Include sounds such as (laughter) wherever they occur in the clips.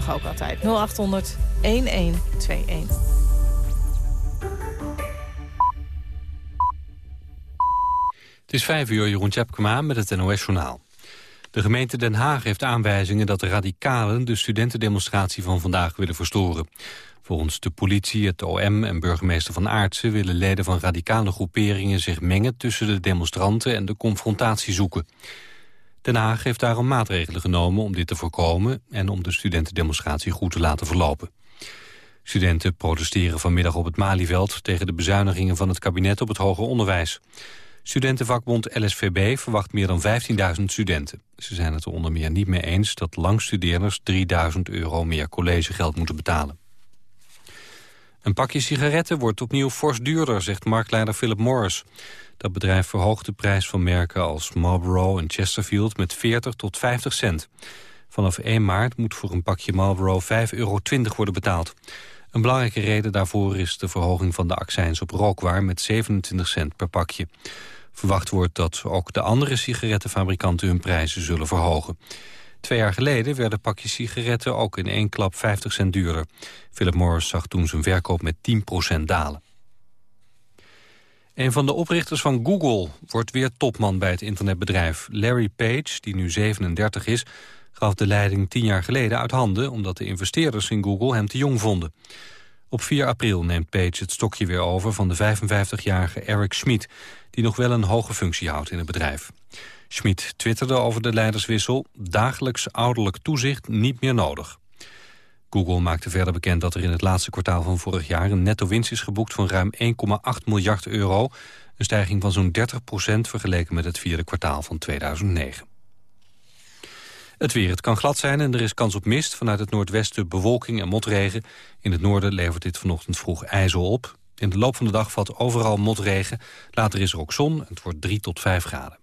Mag ook altijd. 0800 1121. Het is vijf uur, Jeroen Tjepkema met het NOS-journaal. De gemeente Den Haag heeft aanwijzingen dat de radicalen... de studentendemonstratie van vandaag willen verstoren. Volgens de politie, het OM en burgemeester Van Aartsen... willen leden van radicale groeperingen zich mengen... tussen de demonstranten en de confrontatie zoeken. Den Haag heeft daarom maatregelen genomen om dit te voorkomen... en om de studentendemonstratie goed te laten verlopen. Studenten protesteren vanmiddag op het Malieveld... tegen de bezuinigingen van het kabinet op het hoger onderwijs. Studentenvakbond LSVB verwacht meer dan 15.000 studenten. Ze zijn het er onder meer niet mee eens dat langstudeerders 3.000 euro meer collegegeld moeten betalen. Een pakje sigaretten wordt opnieuw fors duurder, zegt marktleider Philip Morris. Dat bedrijf verhoogt de prijs van merken als Marlboro en Chesterfield met 40 tot 50 cent. Vanaf 1 maart moet voor een pakje Marlboro 5,20 euro worden betaald. Een belangrijke reden daarvoor is de verhoging van de accijns op rookwaar met 27 cent per pakje. Verwacht wordt dat ook de andere sigarettenfabrikanten hun prijzen zullen verhogen. Twee jaar geleden werden pakjes sigaretten ook in één klap 50 cent duurder. Philip Morris zag toen zijn verkoop met 10% dalen. Een van de oprichters van Google wordt weer topman bij het internetbedrijf. Larry Page, die nu 37 is, gaf de leiding tien jaar geleden uit handen... omdat de investeerders in Google hem te jong vonden. Op 4 april neemt Page het stokje weer over van de 55-jarige Eric Schmid... die nog wel een hoge functie houdt in het bedrijf. Schmid twitterde over de leiderswissel... dagelijks ouderlijk toezicht niet meer nodig. Google maakte verder bekend dat er in het laatste kwartaal van vorig jaar... een netto winst is geboekt van ruim 1,8 miljard euro. Een stijging van zo'n 30% vergeleken met het vierde kwartaal van 2009. Het weer. Het kan glad zijn en er is kans op mist. Vanuit het noordwesten bewolking en motregen. In het noorden levert dit vanochtend vroeg ijzel op. In de loop van de dag valt overal motregen. Later is er ook zon. Het wordt 3 tot 5 graden.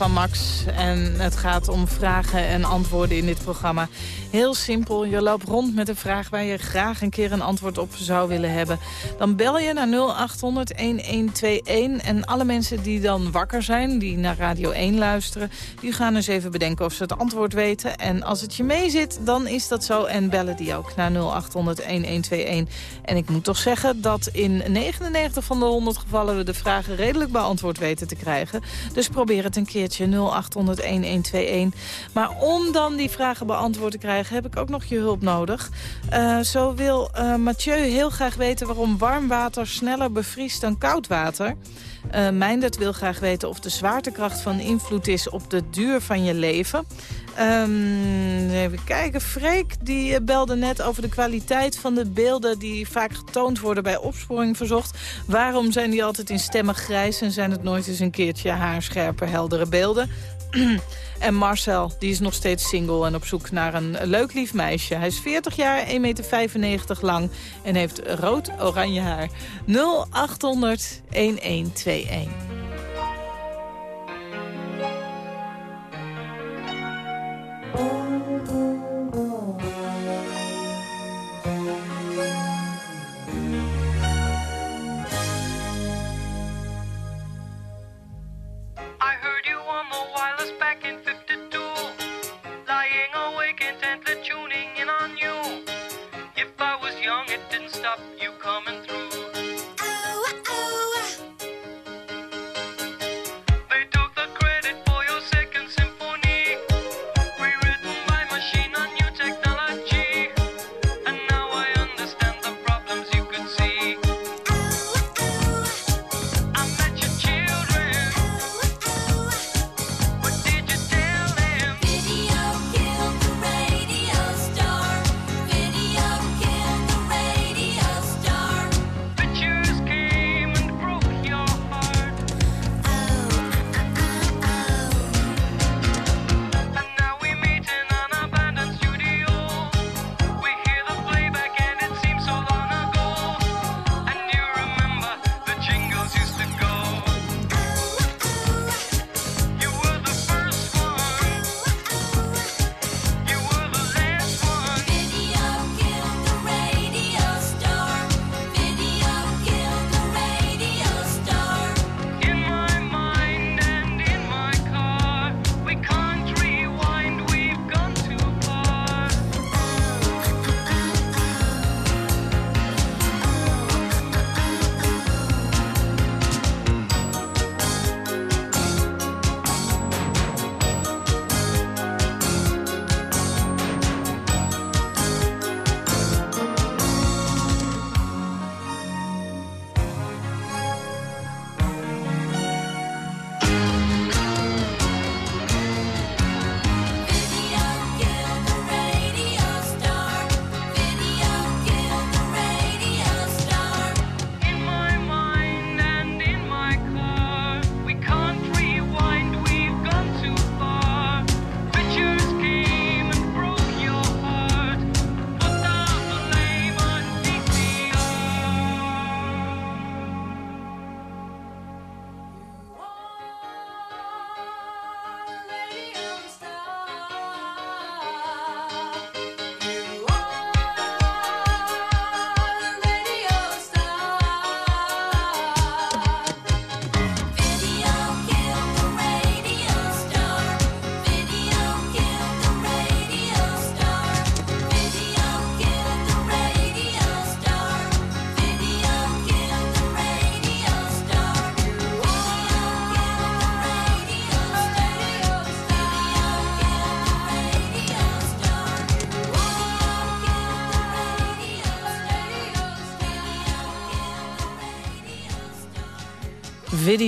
van Max. En het gaat om vragen en antwoorden in dit programma. Heel simpel, je loopt rond met een vraag waar je graag een keer een antwoord op zou willen hebben. Dan bel je naar 0800-1121 en alle mensen die dan wakker zijn, die naar Radio 1 luisteren, die gaan eens even bedenken of ze het antwoord weten. En als het je mee zit, dan is dat zo en bellen die ook naar 0800-1121. En ik moet toch zeggen dat in 99 van de 100 gevallen we de vragen redelijk beantwoord weten te krijgen. Dus probeer het een keertje 0800-1121. Maar om dan die vragen beantwoord te krijgen heb ik ook nog je hulp nodig. Uh, zo wil uh, Mathieu heel graag weten waarom warm water sneller bevriest dan koud water. Uh, wil graag weten of de zwaartekracht van invloed is op de duur van je leven. Um, even kijken. Freek die belde net over de kwaliteit van de beelden... die vaak getoond worden bij opsporing verzocht. Waarom zijn die altijd in stemmen grijs... en zijn het nooit eens een keertje haarscherpe, heldere beelden? (clears throat) En Marcel, die is nog steeds single en op zoek naar een leuk lief meisje. Hij is 40 jaar, 1,95 meter lang en heeft rood-oranje haar. 0800 1121.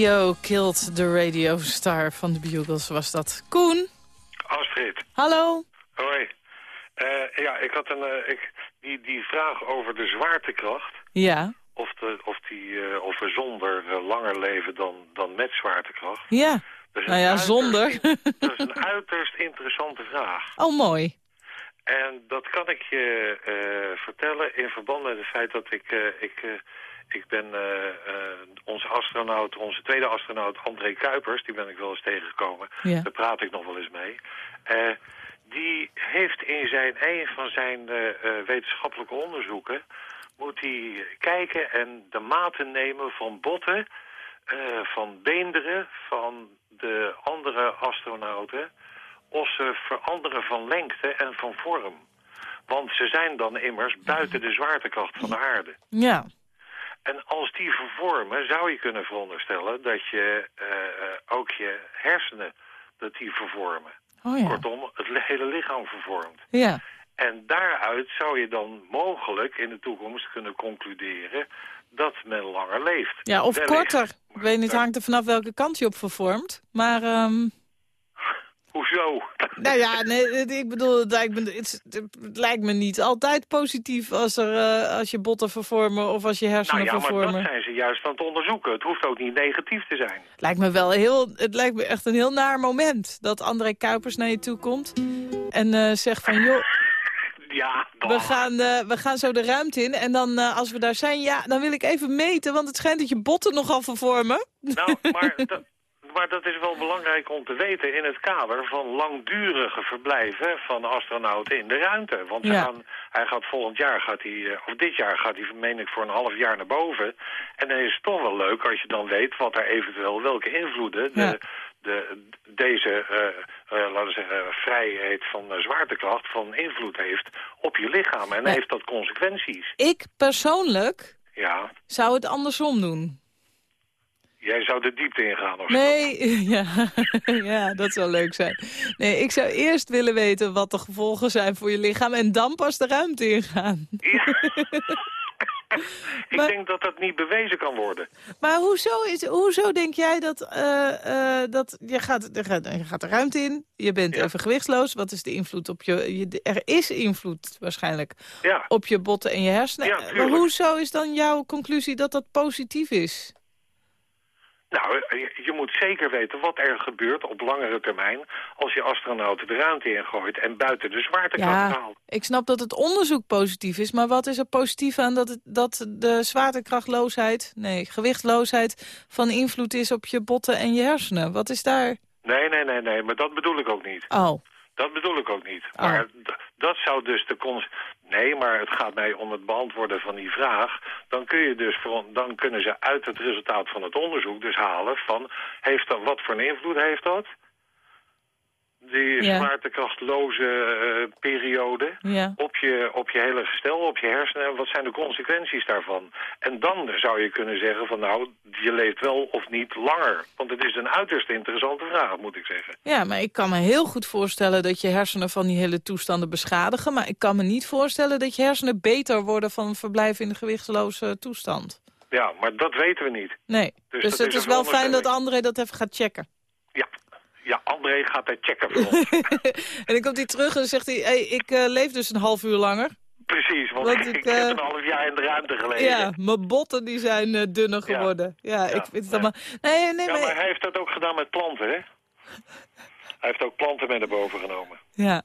Video killed the radio star van de Bugles was dat. Koen? Astrid. Hallo? Hoi. Uh, ja, ik had een, uh, ik, die, die vraag over de zwaartekracht. Ja. Of, de, of, die, uh, of we zonder langer leven dan, dan met zwaartekracht. Ja. Nou ja, zonder. Dat is een (laughs) uiterst interessante vraag. Oh, mooi. En dat kan ik je vertellen in verband met het feit dat ik... ik ik ben uh, uh, onze astronaut, onze tweede astronaut André Kuipers, die ben ik wel eens tegengekomen. Ja. Daar praat ik nog wel eens mee. Uh, die heeft in zijn, een van zijn wetenschappelijke onderzoeken... moet hij kijken en de maten nemen van botten, van beenderen... van de andere astronauten... of ze veranderen van lengte en van vorm. Want ze zijn dan immers buiten de zwaartekracht van de aarde. Ja. En als die vervormen, zou je kunnen veronderstellen dat je uh, ook je hersenen, dat die vervormen. Oh ja. Kortom, het hele lichaam vervormt. Ja. En daaruit zou je dan mogelijk in de toekomst kunnen concluderen dat men langer leeft. Ja, of Wellicht, korter. Ik weet niet, hangt er vanaf welke kant je op vervormt. Maar... Um... Hoezo? Nou ja, nee, ik bedoel, het lijkt, me, het, het lijkt me niet altijd positief als, er, uh, als je botten vervormen of als je hersenen nou ja, vervormen. maar dat zijn ze juist aan het onderzoeken. Het hoeft ook niet negatief te zijn. Lijkt me wel heel, het lijkt me echt een heel naar moment dat André Kuipers naar je toe komt en uh, zegt van joh... (laughs) Ja, we gaan, uh, we gaan zo de ruimte in en dan als we daar zijn, ja, dan wil ik even meten, want het schijnt dat je botten nogal vervormen. Nou, maar (laughs) maar dat is wel belangrijk om te weten in het kader van langdurige verblijven van astronauten in de ruimte. Want ja. gaan, hij gaat volgend jaar, gaat hij, of dit jaar gaat hij, meen ik, voor een half jaar naar boven. En dan is het toch wel leuk als je dan weet wat er eventueel, welke invloeden de, ja. de, deze, uh, uh, laten we zeggen, vrijheid van zwaartekracht van invloed heeft op je lichaam. En heeft dat consequenties. Ik persoonlijk ja. zou het andersom doen. Jij zou de diepte ingaan of Nee, (laughs) ja. (laughs) ja, dat zou leuk zijn. Nee, ik zou eerst willen weten wat de gevolgen zijn voor je lichaam... en dan pas de ruimte ingaan. Ja. (laughs) ik maar, denk dat dat niet bewezen kan worden. Maar hoezo, is, hoezo denk jij dat, uh, uh, dat je, gaat, je, gaat, de ruimte in, je bent ja. even gewichtsloos. Wat is de invloed op je, je... Er is invloed waarschijnlijk ja. op je botten en je hersenen. Ja, maar hoezo is dan jouw conclusie dat dat positief is? Nou, je, je, moet zeker weten wat er gebeurt op langere termijn... als je astronauten de ruimte ingooit en buiten de zwaartekracht ja, haalt. Ik snap dat het onderzoek positief is, maar wat is er positief aan dat, het, dat de zwaartekrachtloosheid... nee, gewichtloosheid van invloed is op je botten en je hersenen? Wat is daar... Nee, nee, nee, nee, maar dat bedoel ik ook niet. Oh. Dat bedoel ik ook niet. Oh. Maar dat zou dus de... Nee, maar het gaat mij om het beantwoorden van die vraag. Dan, kun je dus, dan kunnen ze uit het resultaat van het onderzoek dus halen van... Heeft dat, wat voor een invloed heeft dat? Die Ja. zwaartekrachtloze uh, periode Ja. op, je, op je hele gestel, op je hersenen. En wat zijn de consequenties daarvan? En dan zou je kunnen zeggen van nou, je leeft wel of niet langer. Want het is een uiterst interessante vraag, moet ik zeggen. Ja, maar ik kan me heel goed voorstellen dat je hersenen van die hele toestanden beschadigen. Maar ik kan me niet voorstellen dat je hersenen beter worden van verblijf in de gewichtsloze toestand. Ja, maar dat weten we niet. Nee, dus, Dus het is is wel fijn dat. André dat even gaat checken. Ja, ja André gaat dat checken voor ons. (laughs) en dan komt hij terug en dan zegt hij, hey, ik eh, leef dus een half uur langer. Precies, want, Want ik, ik, heb eh, een half jaar in de ruimte gelegen. Ja, mijn botten die zijn eh, dunner Ja. geworden. Ja, ik vind het allemaal... Nee, nee, Ja, maar... maar hij heeft dat ook gedaan met planten, hè? Hij heeft ook planten mee naar boven genomen. Ja.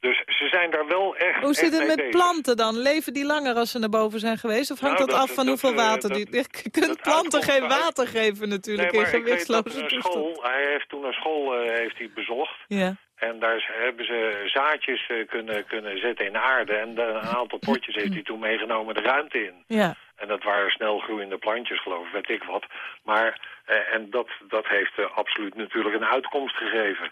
Dus ze zijn daar wel echt Hoe zit het met bezig. planten dan? Leven die langer als ze naar boven zijn geweest? Of hangt Nou, dat, dat- af van dat, hoeveel eh, water die... Je kunt planten geen water geven natuurlijk Nee, in gewichtsloze een toestand. hij heeft toen een school eh, heeft hij bezocht. Ja. En daar hebben ze zaadjes eh, kunnen, kunnen zetten in aarde. En de- een aantal potjes heeft hij toen meegenomen de ruimte in. Ja. En dat waren snel groeiende plantjes, geloof ik, weet ik wat. Maar, eh, en dat, dat heeft eh, absoluut natuurlijk een uitkomst gegeven.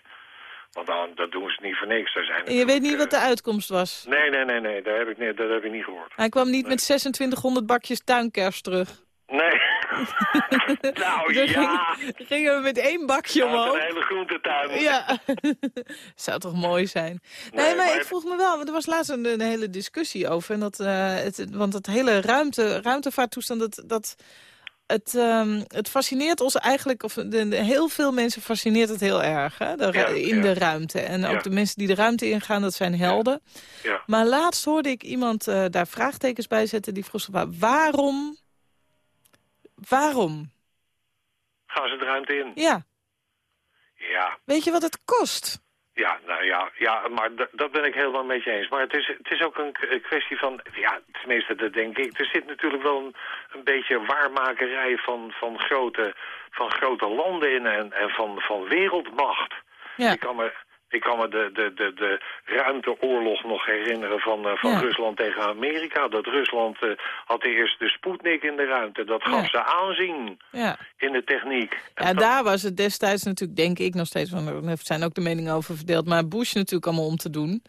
Want dan, dat doen ze niet voor niks. Daar zijn En je weet niet wat de uitkomst was. eh, Nee, nee, nee, nee, dat heb ik, niet, dat heb ik niet gehoord. Hij kwam niet met 2600 bakjes tuinkers terug. Nee. (laughs) nou Dus ja, ging- gingen we met één bakje dat is omhoog. een hele groentetuin. Ja, (laughs) zou toch mooi zijn. Nee, Nee, maar, maar- ik vroeg me wel, want er was laatst een, een hele discussie over. En dat, eh, het, want het hele ruimte, ruimtevaarttoestand, dat, dat het, ehm, het fascineert ons eigenlijk, of de, de- heel veel mensen fascineert het heel erg, hè? De, ru- Ja, in ja. de ruimte. En ook de mensen die de ruimte ingaan, dat zijn helden. Ja. Maar laatst hoorde ik iemand eh, daar vraagtekens bij zetten, die vroeg waarom, waarom? Gaan ze de ruimte in? Ja, Ja, weet je wat het kost? Ja, nou ja, ja maar dat ben ik helemaal met je eens. Maar het is, het is ook een kwestie van, ja, tenminste dat denk ik. Er zit natuurlijk wel een, een beetje waarmakerij van, van, grote, van grote landen in en, en van, van wereldmacht. Ja. Ik kan me, ik kan me de, de, de, de ruimteoorlog nog herinneren van, eh, van Ja. Rusland tegen Amerika. Dat Rusland eh, had eerst de Sputnik in de ruimte. Dat gaf Ja. ze aanzien Ja. in de techniek. En dat- daar was het destijds natuurlijk, denk ik nog steeds, van, er zijn ook de meningen over verdeeld, maar Bush natuurlijk allemaal om te doen.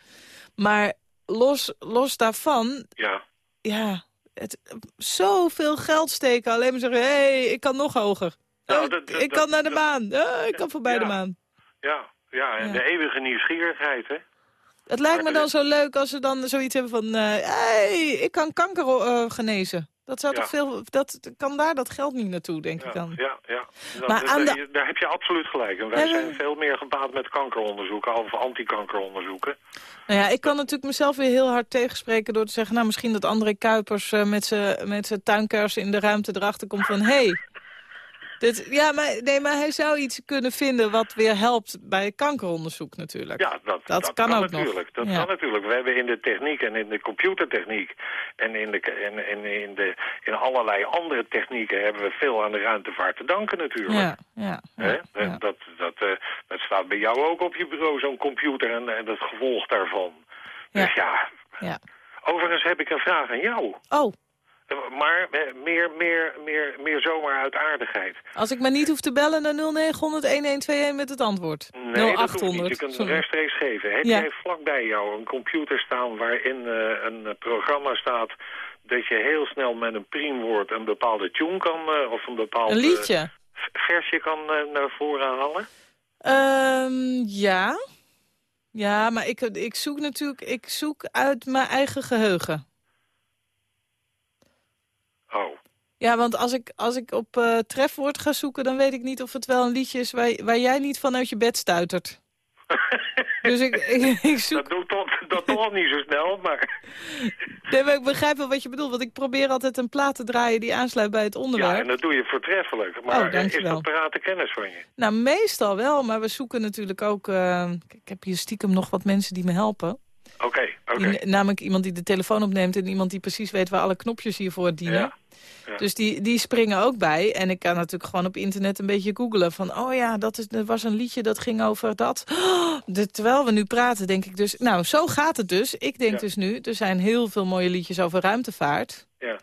Maar los, los daarvan, ja. ja, het, zoveel geld steken. Alleen maar zeggen, hé, hey, ik kan nog hoger. Nou, ik kan naar de maan. Ik kan voorbij de maan. Ja, ja, en Ja. de eeuwige nieuwsgierigheid, hè? Het lijkt me dan zo leuk als ze dan zoiets hebben van... hé, hey, ik kan kanker eh, genezen. Dat zou Ja. toch veel... Dat kan daar dat geld niet naartoe, denk ik dan. ja, ja. Dat- Maar dat- aan de- daar- heb je absoluut gelijk. En wij zijn veel meer gebaat met kankeronderzoeken of antikankeronderzoeken. Nou ja, ik kan natuurlijk mezelf weer heel hard tegenspreken door te zeggen... nou, misschien dat André Kuipers eh, met zijn met zijn tuinkers in de ruimte erachter komt van... hé, hey, dit, ja, maar, nee, maar hij zou iets kunnen vinden wat weer helpt bij kankeronderzoek natuurlijk. Ja, dat, Dat kan ook nog. natuurlijk. Dat Ja. kan natuurlijk. We hebben in de techniek en in de computertechniek en in, de, en, en in, de, in allerlei andere technieken hebben we veel aan de ruimtevaart te danken natuurlijk. Ja, ja, ja. Dat, dat, eh, dat staat bij jou ook op je bureau, zo'n computer en, en het gevolg daarvan. Ja. Dus ja, ja. overigens heb ik een vraag aan jou. Oh, Maar eh, meer, meer, meer, meer zomaar uit aardigheid. als ik maar niet hoef te bellen naar 0900-1121 met het antwoord. Nee, dat hoeft niet. 0800. Je kunt het rechtstreeks geven. Heb Ja. jij vlakbij jou een computer staan waarin eh, een eh, programma staat... dat je heel snel met een priemwoord een bepaalde tune kan... of een bepaald Een liedje? versje kan naar voren halen? Ehm, ja. Ja, maar ik, ik zoek natuurlijk ik zoek uit mijn eigen geheugen. Oh, Ja, want als ik, als ik op eh, trefwoord ga zoeken... dan weet ik niet of het wel een liedje is waar, waar jij niet van uit je bed stuitert. (laughs) Dus ik, ik, ik zoek... dat doet toch, dat toch niet zo snel, maar... (laughs) Nee, maar ik begrijp wel wat je bedoelt. Want ik probeer altijd een plaat te draaien die aansluit bij het Ja, onderwerp. en dat doe je voortreffelijk. Oh, Maar eh, is dat parate kennis van je? Nou, meestal wel. Maar we zoeken natuurlijk ook... eh, ik heb hier stiekem nog wat mensen die me helpen. Oké, oké. Namelijk iemand die de telefoon opneemt... en iemand die precies weet waar alle knopjes hiervoor dienen. Ja. Ja. Dus die, die springen ook bij. En ik kan natuurlijk gewoon op internet een beetje googlen. Van, oh ja, dat, is, dat was een liedje dat ging over dat. Oh, de- terwijl we nu praten, denk ik dus... Nou, zo gaat het dus. Ik denk Ja. dus nu, er zijn heel veel mooie liedjes over ruimtevaart. Ja.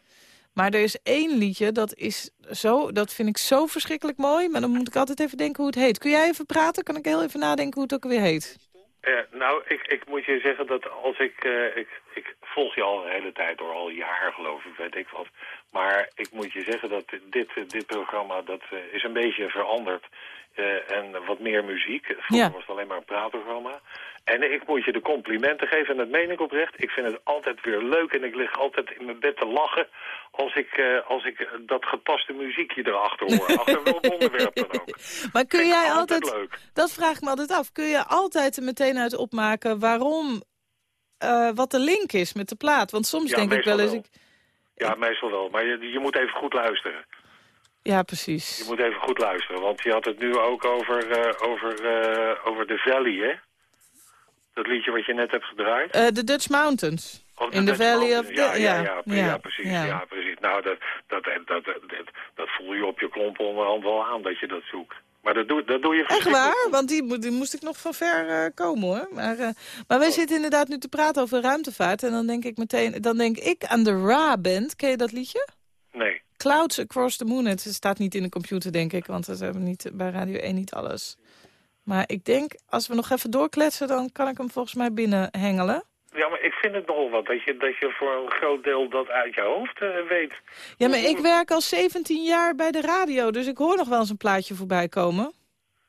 Maar er is één liedje, dat, is zo, dat vind ik zo verschrikkelijk mooi. Maar dan moet ik altijd even denken hoe het heet. Kun jij even praten? Kan ik heel even nadenken hoe het ook weer heet? Eh, nou, ik, ik moet je zeggen dat als ik, eh, ik... Ik volg je al een hele tijd door, al jaren geloof ik, weet ik wat. Maar ik moet je zeggen dat dit, dit programma, dat eh, is een beetje veranderd. En wat meer muziek. Vroeger Ja. was het alleen maar een praatprogramma. En ik moet je de complimenten geven, en dat meen ik oprecht. Ik vind het altijd weer leuk en ik lig altijd in mijn bed te lachen... als ik, eh, als ik dat gepaste muziekje erachter hoor. (laughs) Achter welk onderwerp dan ook. Maar kun jij altijd altijd... leuk. Dat vraag ik me altijd af. Kun je altijd er meteen uit opmaken waarom... eh, wat de link is met de plaat? Want soms Ja, denk ik wel eens... wel. Ik, Ja, meestal wel. Maar je, je moet even goed luisteren. ja, Je precies. moet even goed luisteren, want je had het nu ook over, eh, over, eh, over de Valley, hè? Dat liedje wat je net hebt gedraaid. Eh, De Dutch Mountains. Of In the Dutch Valley of the... Ja, ja, ja, ja, ja, precies. ja. Precies. Nou, dat, dat, dat, dat, dat, voel je op je klomp onderhand wel aan dat je dat zoekt. Maar dat doe, dat doe je Echt waar? Want die, die moest ik nog van ver eh, komen hoor. Maar, eh, maar wij zitten inderdaad nu te praten over ruimtevaart. En dan denk ik meteen, dan denk ik aan de Ra-band. Ken je dat liedje? Nee. Clouds Across the Moon. Het staat niet in de computer, denk ik. Want we hebben niet, bij Radio 1 niet alles. Maar ik denk, als we nog even doorkletsen... dan kan ik hem volgens mij binnenhengelen. Ja, maar ik vind het nogal wat dat je, dat je voor een groot deel dat uit je hoofd eh, weet. Ja, maar ik werk al 17 jaar bij de radio. Dus ik hoor nog wel eens een plaatje voorbij komen.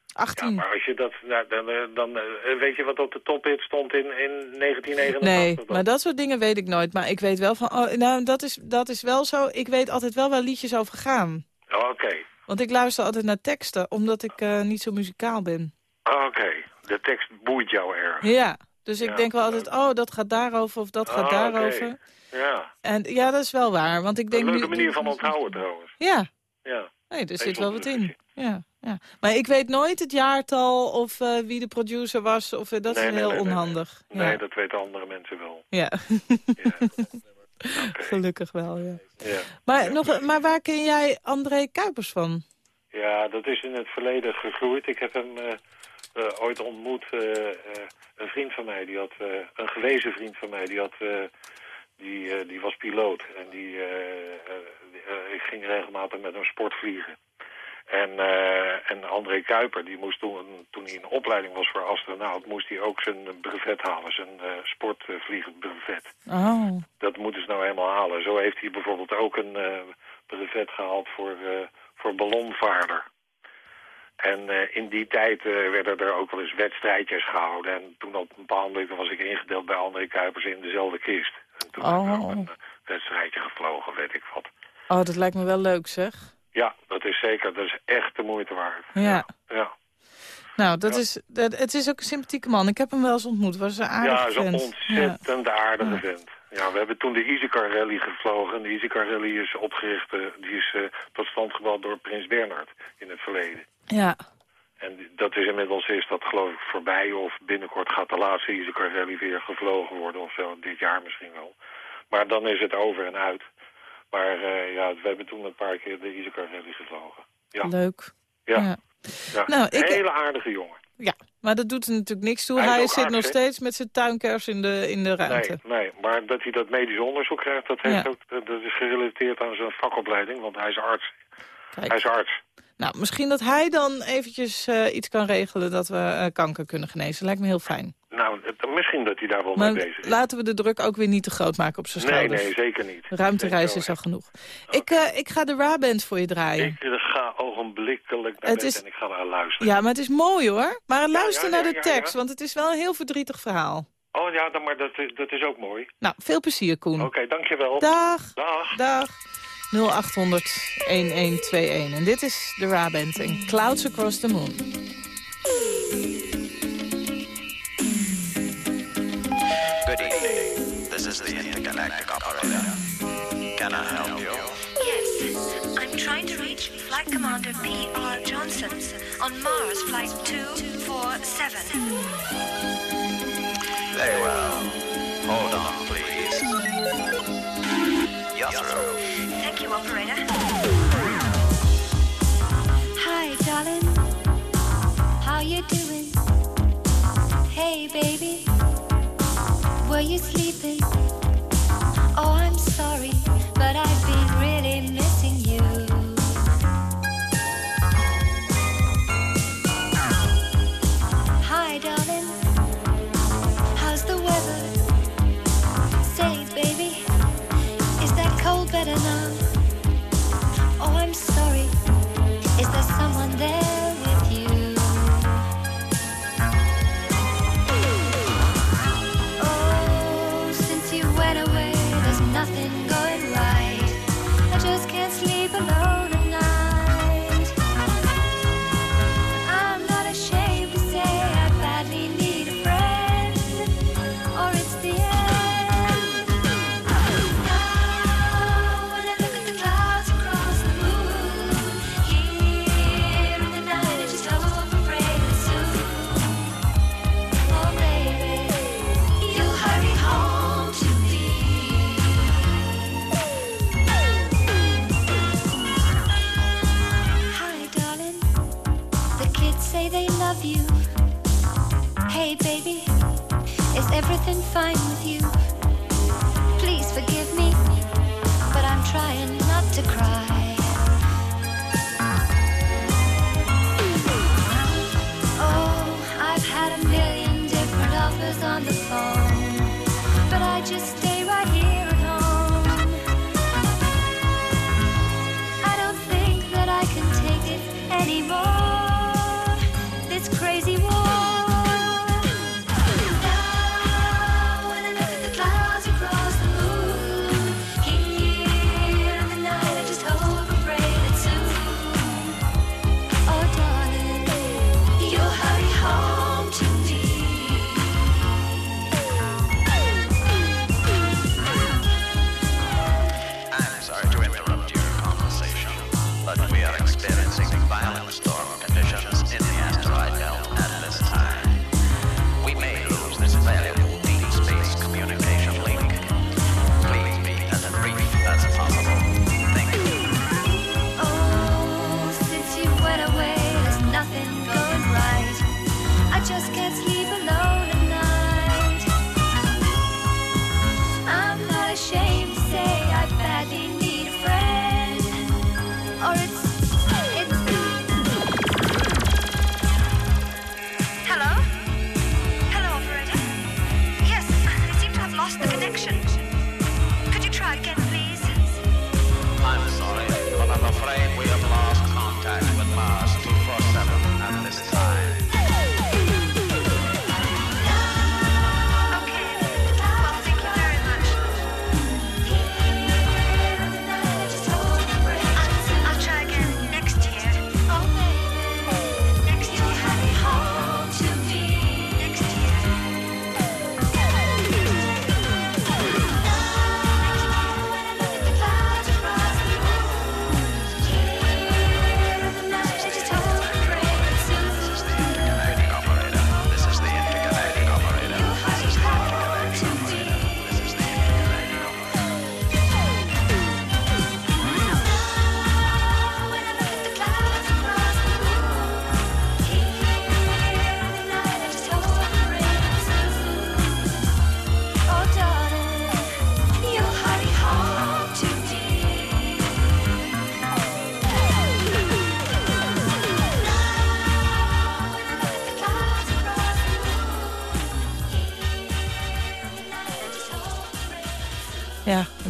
Ja, 18. maar als je dat, nou, dan, eh, dan eh, weet je wat op de tophit stond in, in 1989. Nee, dan? maar dat soort dingen weet ik nooit. Maar ik weet wel van, oh, nou, dat is, dat is wel zo. Ik weet altijd wel waar liedjes over gaan. Oh, Oké, Want ik luister altijd naar teksten, omdat ik niet zo muzikaal ben. Oké. De tekst boeit jou erg. Ja, dus ik Ja. denk wel altijd, oh, dat gaat daarover of dat gaat Oh, daarover. Ja, En ja, dat is wel waar, want ik denk een leuke nu... manier van onthouden trouwens. Ja, Ja. nee, er zit wel wat in. Ja, ja. Maar ik weet nooit het jaartal of eh, wie de producer was. Of, eh, dat Nee, is nee, heel nee, nee, nee. onhandig. Nee, ja. dat weten andere mensen wel. ja. Ja. (laughs) Gelukkig wel, ja. Ja. Maar, nog, maar waar ken jij André Kuipers van? ja, dat is in het verleden gegroeid. Ik heb hem eh, ooit ontmoet. eh, eh, een vriend van mij, die had, eh, een gewezen vriend van mij, die, had, eh, die, eh, die was piloot. En die, eh, eh, eh, ik ging regelmatig met hem sportvliegen. En, eh, en André Kuiper, die moest toen, toen hij in opleiding was voor astronaut, moest hij ook zijn brevet halen, zijn eh sportvliegend brevet. Oh, Dat moeten ze nou helemaal halen. Zo heeft hij bijvoorbeeld ook een eh, brevet gehaald voor, eh, voor ballonvaarder. En eh, in die tijd eh, werden er ook wel eens wedstrijdjes gehouden. En toen op een bepaald moment was ik ingedeeld bij André Kuipers in dezelfde kist. En toen hebben we Oh. ook een eh, wedstrijdje gevlogen, weet ik wat. oh, dat lijkt me wel leuk, zeg. Ja, dat is zeker. Dat is echt de moeite waard. Ja. Ja, Nou, dat Ja. is, dat, het is ook een sympathieke man. Ik heb hem wel eens ontmoet. Was een ja aardige zo'n vent. ontzettend aardige Ja. vent. Ja, we hebben toen de Isakar Rally gevlogen. De Isakar Rally is opgericht, eh, die is eh, tot stand gebracht door Prins Bernhard in het verleden. Ja, En dat is inmiddels is dat geloof ik voorbij of binnenkort gaat de laatste Isakar Rally weer gevlogen worden of zo, dit jaar misschien wel. Maar dan is het over en uit. Maar eh, ja, we hebben toen een paar keer de Isakar Rally gevlogen. Ja, leuk. ja. Ja. ja. Nou, ik- Hele aardige jongen. Ja, maar dat doet er natuurlijk niks toe. Hij zit arts, nog steeds met zijn tuinkers in de, in de ruimte. Nee, nee, maar dat hij dat medisch onderzoek krijgt, dat, heeft Ja. ook, dat is gerelateerd aan zijn vakopleiding, want hij is arts. Kijk. Hij is arts. Nou, misschien dat hij dan eventjes eh, iets kan regelen dat we eh, kanker kunnen genezen. Lijkt me heel fijn. Nou, misschien dat hij daar wel Maar mee bezig is. laten we de druk ook weer niet te groot maken op zijn Nee, schouders. nee, zeker niet. Ruimtereis Nee, is al genoeg. Ik, eh, ik ga de Ra-band voor je draaien. Ik ga ogenblikkelijk naar Het is- en ik ga naar luisteren. Ja, maar het is mooi hoor. Maar luister ja, naar ja, de tekst, want het is wel een heel verdrietig verhaal. Oh ja, dan, maar dat, is- dat is ook mooi. Nou, veel plezier Koen. Oké, dankjewel. Dag. Dag. Dag. 0800 1121. En dit is de Ra-band en Clouds Across the Moon. Good evening. This is the intergalactic operator. Can I help you? Yes, I'm trying to reach Flight Commander P.R. Johnson on Mars Flight 247. Very well. Hold on, please. You're through. Operator. Hi, darling. How you doing? Hey, baby. Were you sleeping? Oh, I'm sorry,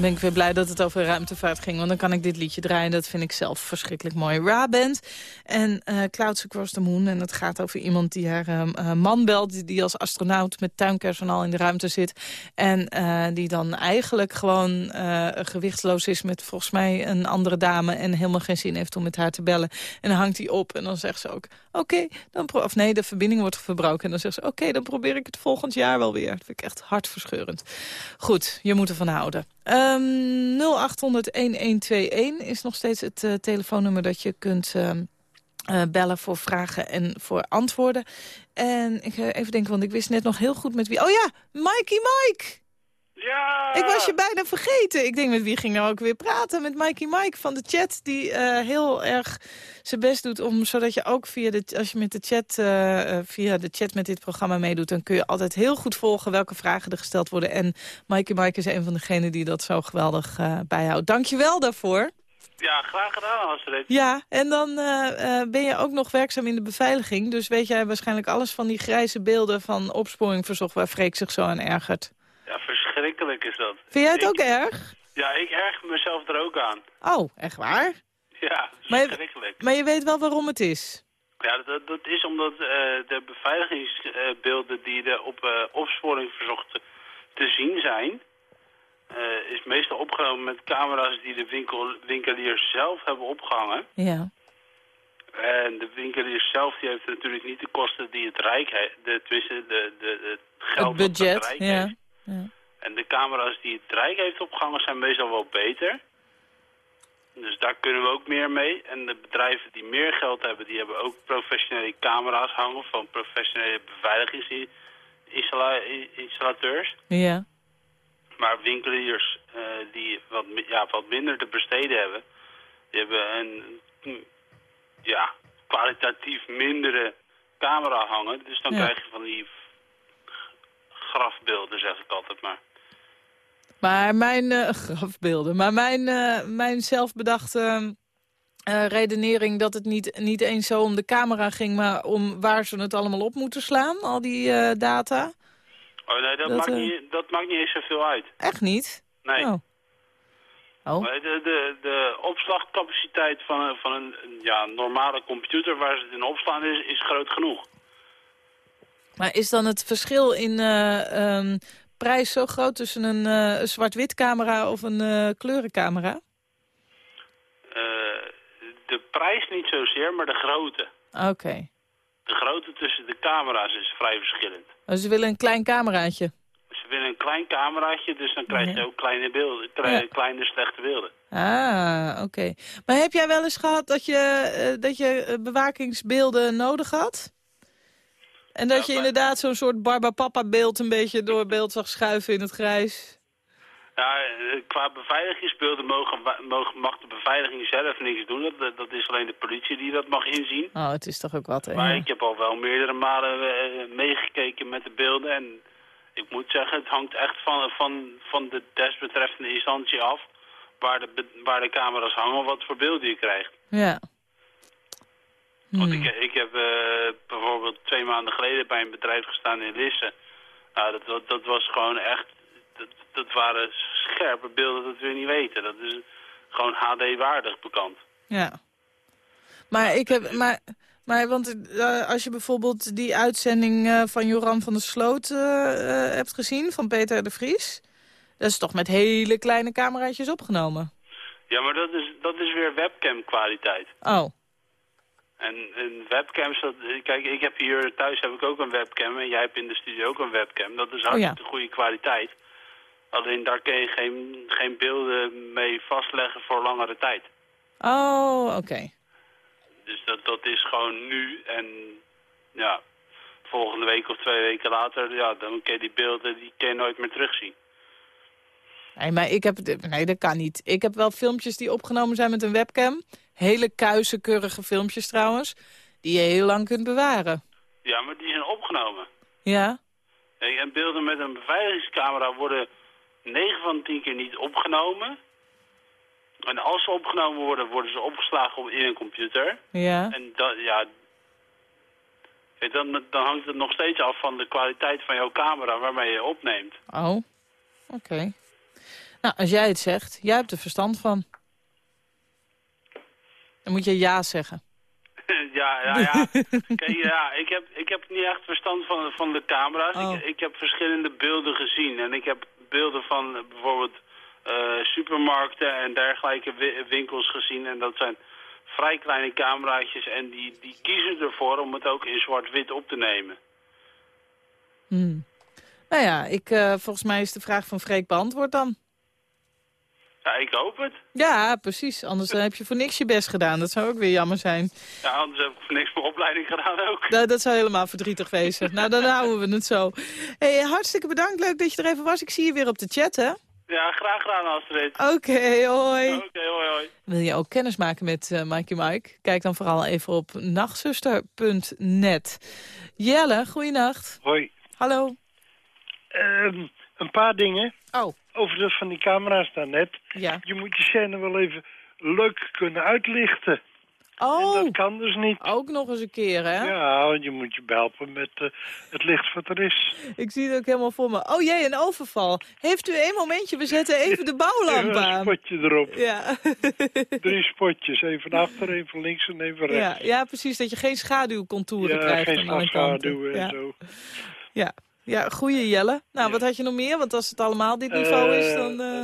ben ik weer blij dat het over ruimtevaart ging. Want dan kan ik dit liedje draaien. Dat vind ik zelf verschrikkelijk mooi. Ra Band en eh Clouds Across the Moon. En het gaat over iemand die haar eh, man belt... Die, als astronaut met tuinpersonal in de ruimte zit. En eh, die dan eigenlijk gewoon gewichtsloos is... met volgens mij een andere dame... en helemaal geen zin heeft om met haar te bellen. En dan hangt hij op en dan zegt ze ook... Oké, dan pro- of nee, de verbinding wordt verbroken. En dan zegt ze, oké, dan probeer ik het volgend jaar wel weer. Dat vind ik echt hartverscheurend. Goed, je moet ervan houden. Ehm 0800-1121 is nog steeds het telefoonnummer dat je kunt ehm, eh, bellen voor vragen en voor antwoorden. En ik even denken, want ik wist net nog heel goed met wie... Oh ja, Mikey Mike! Ja! Ik was je bijna vergeten. Ik denk, met wie ging nou ook weer praten? Met Mikey Mike van de chat, die eh, heel erg zijn best doet... om zodat je ook via de, als je met de chat, eh, via de chat met dit programma meedoet... dan kun je altijd heel goed volgen welke vragen er gesteld worden. En Mikey Mike is een van degenen die dat zo geweldig bijhoudt. Dank je wel daarvoor. Ja, graag gedaan, Astrid. Ja, en dan eh, eh, ben je ook nog werkzaam in de beveiliging. Dus weet jij waarschijnlijk alles van die grijze beelden van opsporing verzocht... waar Freek zich zo aan ergert. Ja, verschrikkelijk is dat. Vind jij het Ik- ook erg? Ja, ik erger mezelf er ook aan. Oh, echt waar? Ja, Maar je- verschrikkelijk. Maar je weet wel waarom het is. Ja, dat, dat is omdat eh, de beveiligingsbeelden die er op opsporing verzocht te zien zijn... eh, is meestal opgenomen met camera's die de winkel, winkeliers zelf hebben opgehangen. Ja. En de winkelier zelf die heeft natuurlijk niet de kosten die het Rijk heeft. De, de, de, de geld Het budget, het Rijk ja. heeft. ja. En de camera's die het Rijk heeft opgehangen zijn meestal wel beter. Dus daar kunnen we ook meer mee. En de bedrijven die meer geld hebben, die hebben ook professionele camera's hangen van professionele beveiligingsinstallateurs. Ja. Maar winkeliers eh, die wat, ja, wat minder te besteden hebben, die hebben een hm, ja, kwalitatief mindere camera hangen. Dus dan Ja. krijg je van die grafbeelden, zeg ik altijd maar. Maar mijn eh, grafbeelden. Maar mijn, eh, mijn zelfbedachte redenering dat het niet, niet eens zo om de camera ging, maar om waar ze het allemaal op moeten slaan, al die data. Oh nee, dat, Dat, maakt eh, niet, dat maakt niet eens zoveel uit. Echt niet? Nee. Oh. Oh. De, de, de opslagcapaciteit van, een- van een ja, normale computer waar ze het in opslaan is, is groot genoeg. Maar is dan het verschil in eh, ehm, prijs zo groot tussen een eh, zwart-wit camera of een kleurencamera? De prijs niet zozeer, maar de grootte. Oké. De grootte tussen de camera's is vrij verschillend. Dus ze willen een klein cameraatje. Ze willen een klein cameraatje, dus dan krijg je Ja. ook kleine beelden, kleine slechte beelden. Ah, oké. Maar heb jij wel eens gehad dat je, eh, dat je eh, bewakingsbeelden nodig had? En dat Ja, je inderdaad zo'n soort Barbapapa-beeld een beetje door beeld zag schuiven in het grijs? Ja, eh, qua beveiligingsbeelden mogen, mogen, mag de beveiliging zelf niks doen. Dat, dat is alleen de politie die dat mag inzien. Oh, het is toch ook wat, hè? Maar Ja. ik heb al wel meerdere malen eh, meegekeken met de beelden. En ik moet zeggen, het hangt echt van, van, van de desbetreffende instantie af. Waar de, waar de camera's hangen, wat voor beelden je krijgt. Ja. Want Hmm. ik, ik heb eh, bijvoorbeeld twee maanden geleden bij een bedrijf gestaan in Lisse. Nou, dat, dat, dat was gewoon echt... Dat, dat waren scherpe beelden dat we niet weten. Dat is gewoon HD-waardig bekend. Ja. Maar ik heb... Maar, maar want eh, als je bijvoorbeeld die uitzending eh, van Joran van der Sloot eh, hebt gezien, van Peter de Vries... Dat is toch met hele kleine cameraatjes opgenomen? Ja, maar dat is, dat is weer webcam kwaliteit. Oh, En, en webcams, dat, kijk, ik heb hier thuis heb ik ook een webcam en jij hebt in de studio ook een webcam. Dat is hartstikke goede kwaliteit. Alleen daar kun je geen, geen beelden mee vastleggen voor langere tijd. oh oké. Dus dat, dat is gewoon nu en ja, volgende week of twee weken later, ja, dan kun je die beelden die kun je nooit meer terugzien. Nee, maar ik heb... Nee, dat kan niet. Ik heb wel filmpjes die opgenomen zijn met een webcam. Hele kuise, keurige filmpjes trouwens. Die je heel lang kunt bewaren. Ja, maar die zijn opgenomen. Ja? En beelden met een beveiligingscamera worden 9 van de 10 keer niet opgenomen. En als ze opgenomen worden, worden ze opgeslagen op, in een computer. Ja? En dat, ja... Dan, dan hangt het nog steeds af van de kwaliteit van jouw camera waarmee je opneemt. Oh, oké. Nou, als jij het zegt, jij hebt er verstand van. Dan moet je ja zeggen. (laughs) ja, ja, ja. (laughs) Kijk, ja, ik heb, ik heb niet echt verstand van, van de camera's. Oh. Ik, ik heb verschillende beelden gezien. En ik heb beelden van eh, bijvoorbeeld eh, supermarkten en dergelijke wi- winkels gezien. En dat zijn vrij kleine cameraatjes. En die, die kiezen ervoor om het ook in zwart-wit op te nemen. Hmm. Nou ja, ik, eh, volgens mij is de vraag van Freek beantwoord dan. Ja, ik hoop het. Ja, precies. Anders dan heb je voor niks je best gedaan. Dat zou ook weer jammer zijn. Ja, anders heb ik voor niks mijn opleiding gedaan ook. Nou, dat zou helemaal verdrietig wezen. nou, dan houden we het zo. Hey, hartstikke bedankt. Leuk dat je er even was. Ik zie je weer op de chat, hè? Ja, graag gedaan Astrid. Oké, hoi. Oké, hoi hoi. Wil je ook kennis maken met eh Mikey Mike? Kijk dan vooral even op nachtzuster.net. Jelle, goeienacht. Hoi. Hallo. Ehm, een paar dingen Oh, over de van die camera's daarnet. ja. Je moet je scène wel even leuk kunnen uitlichten. En Oh, dat kan dus niet. ook nog eens een keer, hè? Ja, want je moet je helpen met eh, het licht wat er is. Ik zie het ook helemaal voor me. Oh jee, een overval. Heeft u een momentje? We zetten even de bouwlamp een aan. spotje erop. Ja. (laughs) Drie spotjes. Één van achter, één van links en één van ja, rechts. ja, precies. Dat je geen schaduwcontouren Ja, krijgt geen aan alle kanten. schaduwen en Ja. zo. Ja. Ja, goeie Jelle. Nou, Ja. wat had je nog meer? Want als het allemaal dit niveau is, Eh, dan... eh, eh,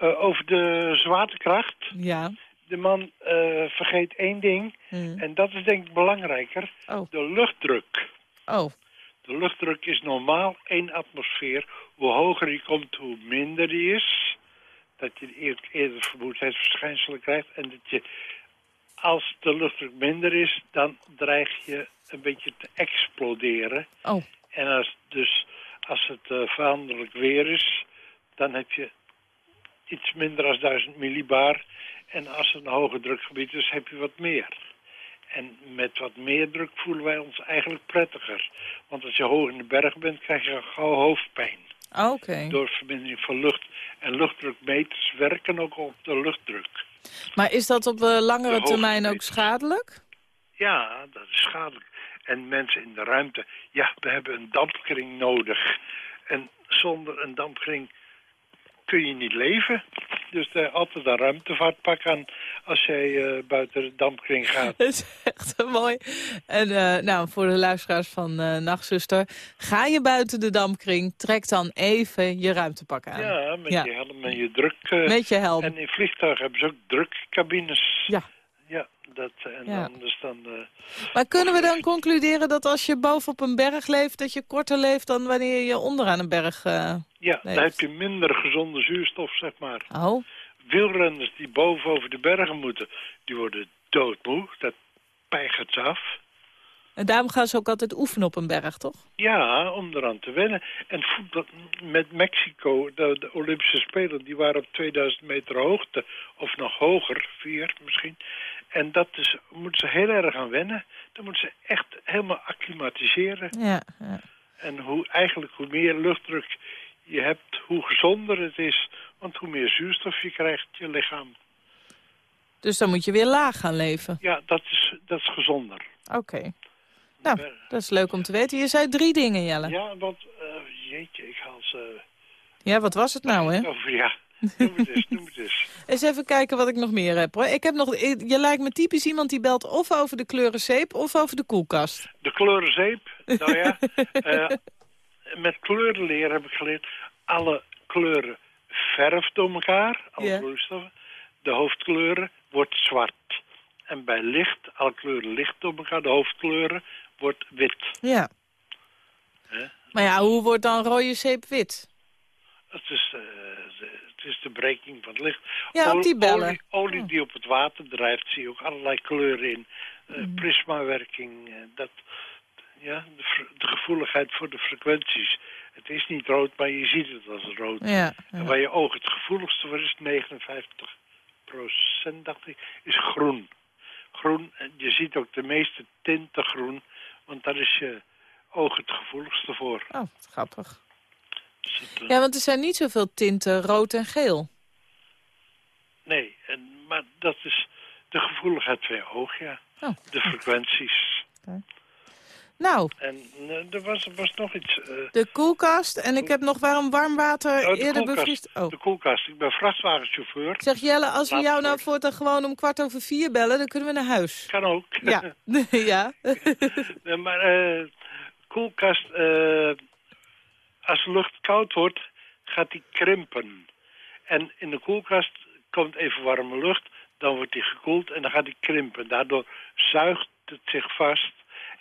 eh, eh, over de zwaartekracht. ja. De man eh, vergeet één ding. Hm. En dat is denk ik belangrijker. Oh. De luchtdruk. Oh, De luchtdruk is normaal 1 atmosfeer. Hoe hoger die komt, hoe minder die is. Dat je eer- eerder vermoeidheidsverschijnselen krijgt. En dat je, als de luchtdruk minder is, dan dreig je een beetje te exploderen. oh. En als, dus als het eh, veranderlijk weer is, dan heb je iets minder dan 1000 millibar. En als het een hoge drukgebied is, heb je wat meer. En met wat meer druk voelen wij ons eigenlijk prettiger. Want als je hoog in de berg bent, krijg je gauw hoofdpijn. Oké. Door vermindering van lucht. En luchtdrukmeters werken ook op de luchtdruk. Maar is dat op eh, langere De termijn ook schadelijk? Ja, dat is schadelijk. En mensen in de ruimte, ja, we hebben een dampkring nodig. En zonder een dampkring kun je niet leven. Dus er altijd een ruimtevaartpak aan als jij eh, buiten de dampkring gaat. (laughs) Dat is echt mooi. En eh, nou, voor de luisteraars van eh Nachtzuster, ga je buiten de dampkring, trek dan even je ruimtepak aan. Ja, met Ja. je helm en je druk. Met je helm. En in vliegtuigen hebben ze ook drukcabines. Ja. Ja, dat, en Ja. dan, dus dan... Maar kunnen we dan concluderen dat als je boven op een berg leeft, dat je korter leeft dan wanneer je onderaan een berg... ja, Nee. dan heb je minder gezonde zuurstof, zeg maar. Oh, wielrenners die boven over de bergen moeten, die worden doodmoe. Dat peigert ze af. En daarom gaan ze ook altijd oefenen op een berg, toch? Ja, om eraan te wennen. En voetbal met Mexico, de, de Olympische Spelen, die waren op 2000 meter hoogte. Of nog hoger, vier misschien. En dat is, moeten ze heel erg aan wennen. Dan moeten ze echt helemaal acclimatiseren. Ja, ja. En hoe, eigenlijk hoe meer luchtdruk je hebt, hoe gezonder het is. Want hoe meer zuurstof je krijgt, je lichaam. Dus dan moet je weer laag gaan leven. Ja, dat is, dat is gezonder. Oké. Nou, dat is leuk om te weten. Je zei drie dingen, Jelle. Ja, want, eh, jeetje, ik haal ze Ja, wat was het nou, hè? over, ja. Noem het eens, noem het eens. (laughs) Eens even kijken wat ik nog meer heb. Hoor. Ik heb nog, je lijkt me typisch iemand die belt of over de kleuren zeep of over de koelkast. De kleurenzeep, nou ja, (laughs) eh, met kleurenleer heb ik geleerd, alle kleuren verf door elkaar, alle vloeistoffen. De hoofdkleuren wordt zwart. En bij licht, alle kleuren licht door elkaar, de hoofdkleuren, wordt wit. Ja. Maar ja, hoe wordt dan rode zeep wit? Het is, eh, de, het is de breking van het licht. Ja, op die bellen. Olie, olie die op het water drijft, zie je ook allerlei kleuren in. Eh, Mm. Prismawerking, eh, dat, ja, de gevoeligheid voor de frequenties. Het is niet rood, maar je ziet het als rood. Ja, En waar je oog het gevoeligste voor is, 59% dacht ik, is groen. Groen, en je ziet ook de meeste tinten groen, want daar is je oog het gevoeligste voor. Oh, grappig. Dus het, Ja, want er zijn niet zoveel tinten rood en geel. Nee, en, maar dat is de gevoeligheid van je oog, ja. Oh. De frequenties. Nou, En eh, er was, was nog iets. eh, de koelkast en ik heb nog waarom warm water oh, de eerder koelkast. bevriest. Oh. De koelkast. Ik ben vrachtwagenchauffeur. Zeg Jelle, als we jou nou voor. voortaan gewoon om kwart over vier bellen, dan kunnen we naar huis. Kan ook. (laughs) Ja, (laughs) ja. (laughs) Nee, maar eh, koelkast, als de lucht koud wordt, gaat die krimpen. En in de koelkast komt even warme lucht, dan wordt die gekoeld en dan gaat die krimpen. Daardoor zuigt het zich vast.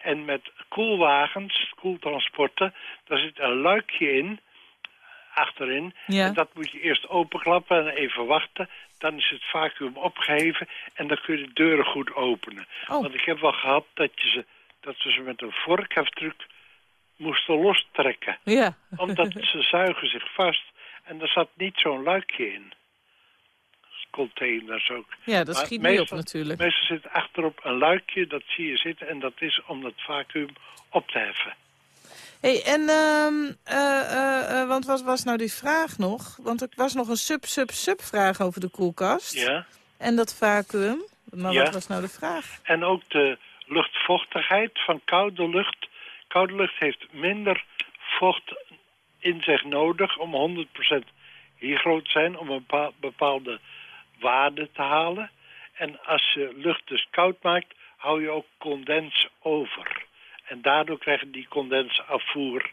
En met koelwagens, koeltransporten, daar zit een luikje in, achterin. Ja. En dat moet je eerst openklappen en even wachten. Dan is het vacuüm opgeheven en dan kun je de deuren goed openen. Oh. Want ik heb wel gehad dat, je ze, dat we ze met een vorkheftruc moesten lostrekken. ja. Omdat ze (laughs) zuigen zich vast en er zat niet zo'n luikje in. Containers ook. Ja, dat Maar schiet niet op natuurlijk. Meestal zit achterop een luikje, dat zie je zitten. En dat is om dat vacuüm op te heffen. hey, en, ehm eh, eh, eh, want wat was nou die vraag nog? Want er was nog een sub-sub-sub-vraag over de koelkast. Ja. En dat vacuüm. Maar Ja. wat was nou de vraag? En ook de luchtvochtigheid van koude lucht. Koude lucht heeft minder vocht in zich nodig om 100% hygroot te zijn, om een bepaal- bepaalde waarde te halen. En als je lucht dus koud maakt, hou je ook condens over. En daardoor krijg je die condensafvoer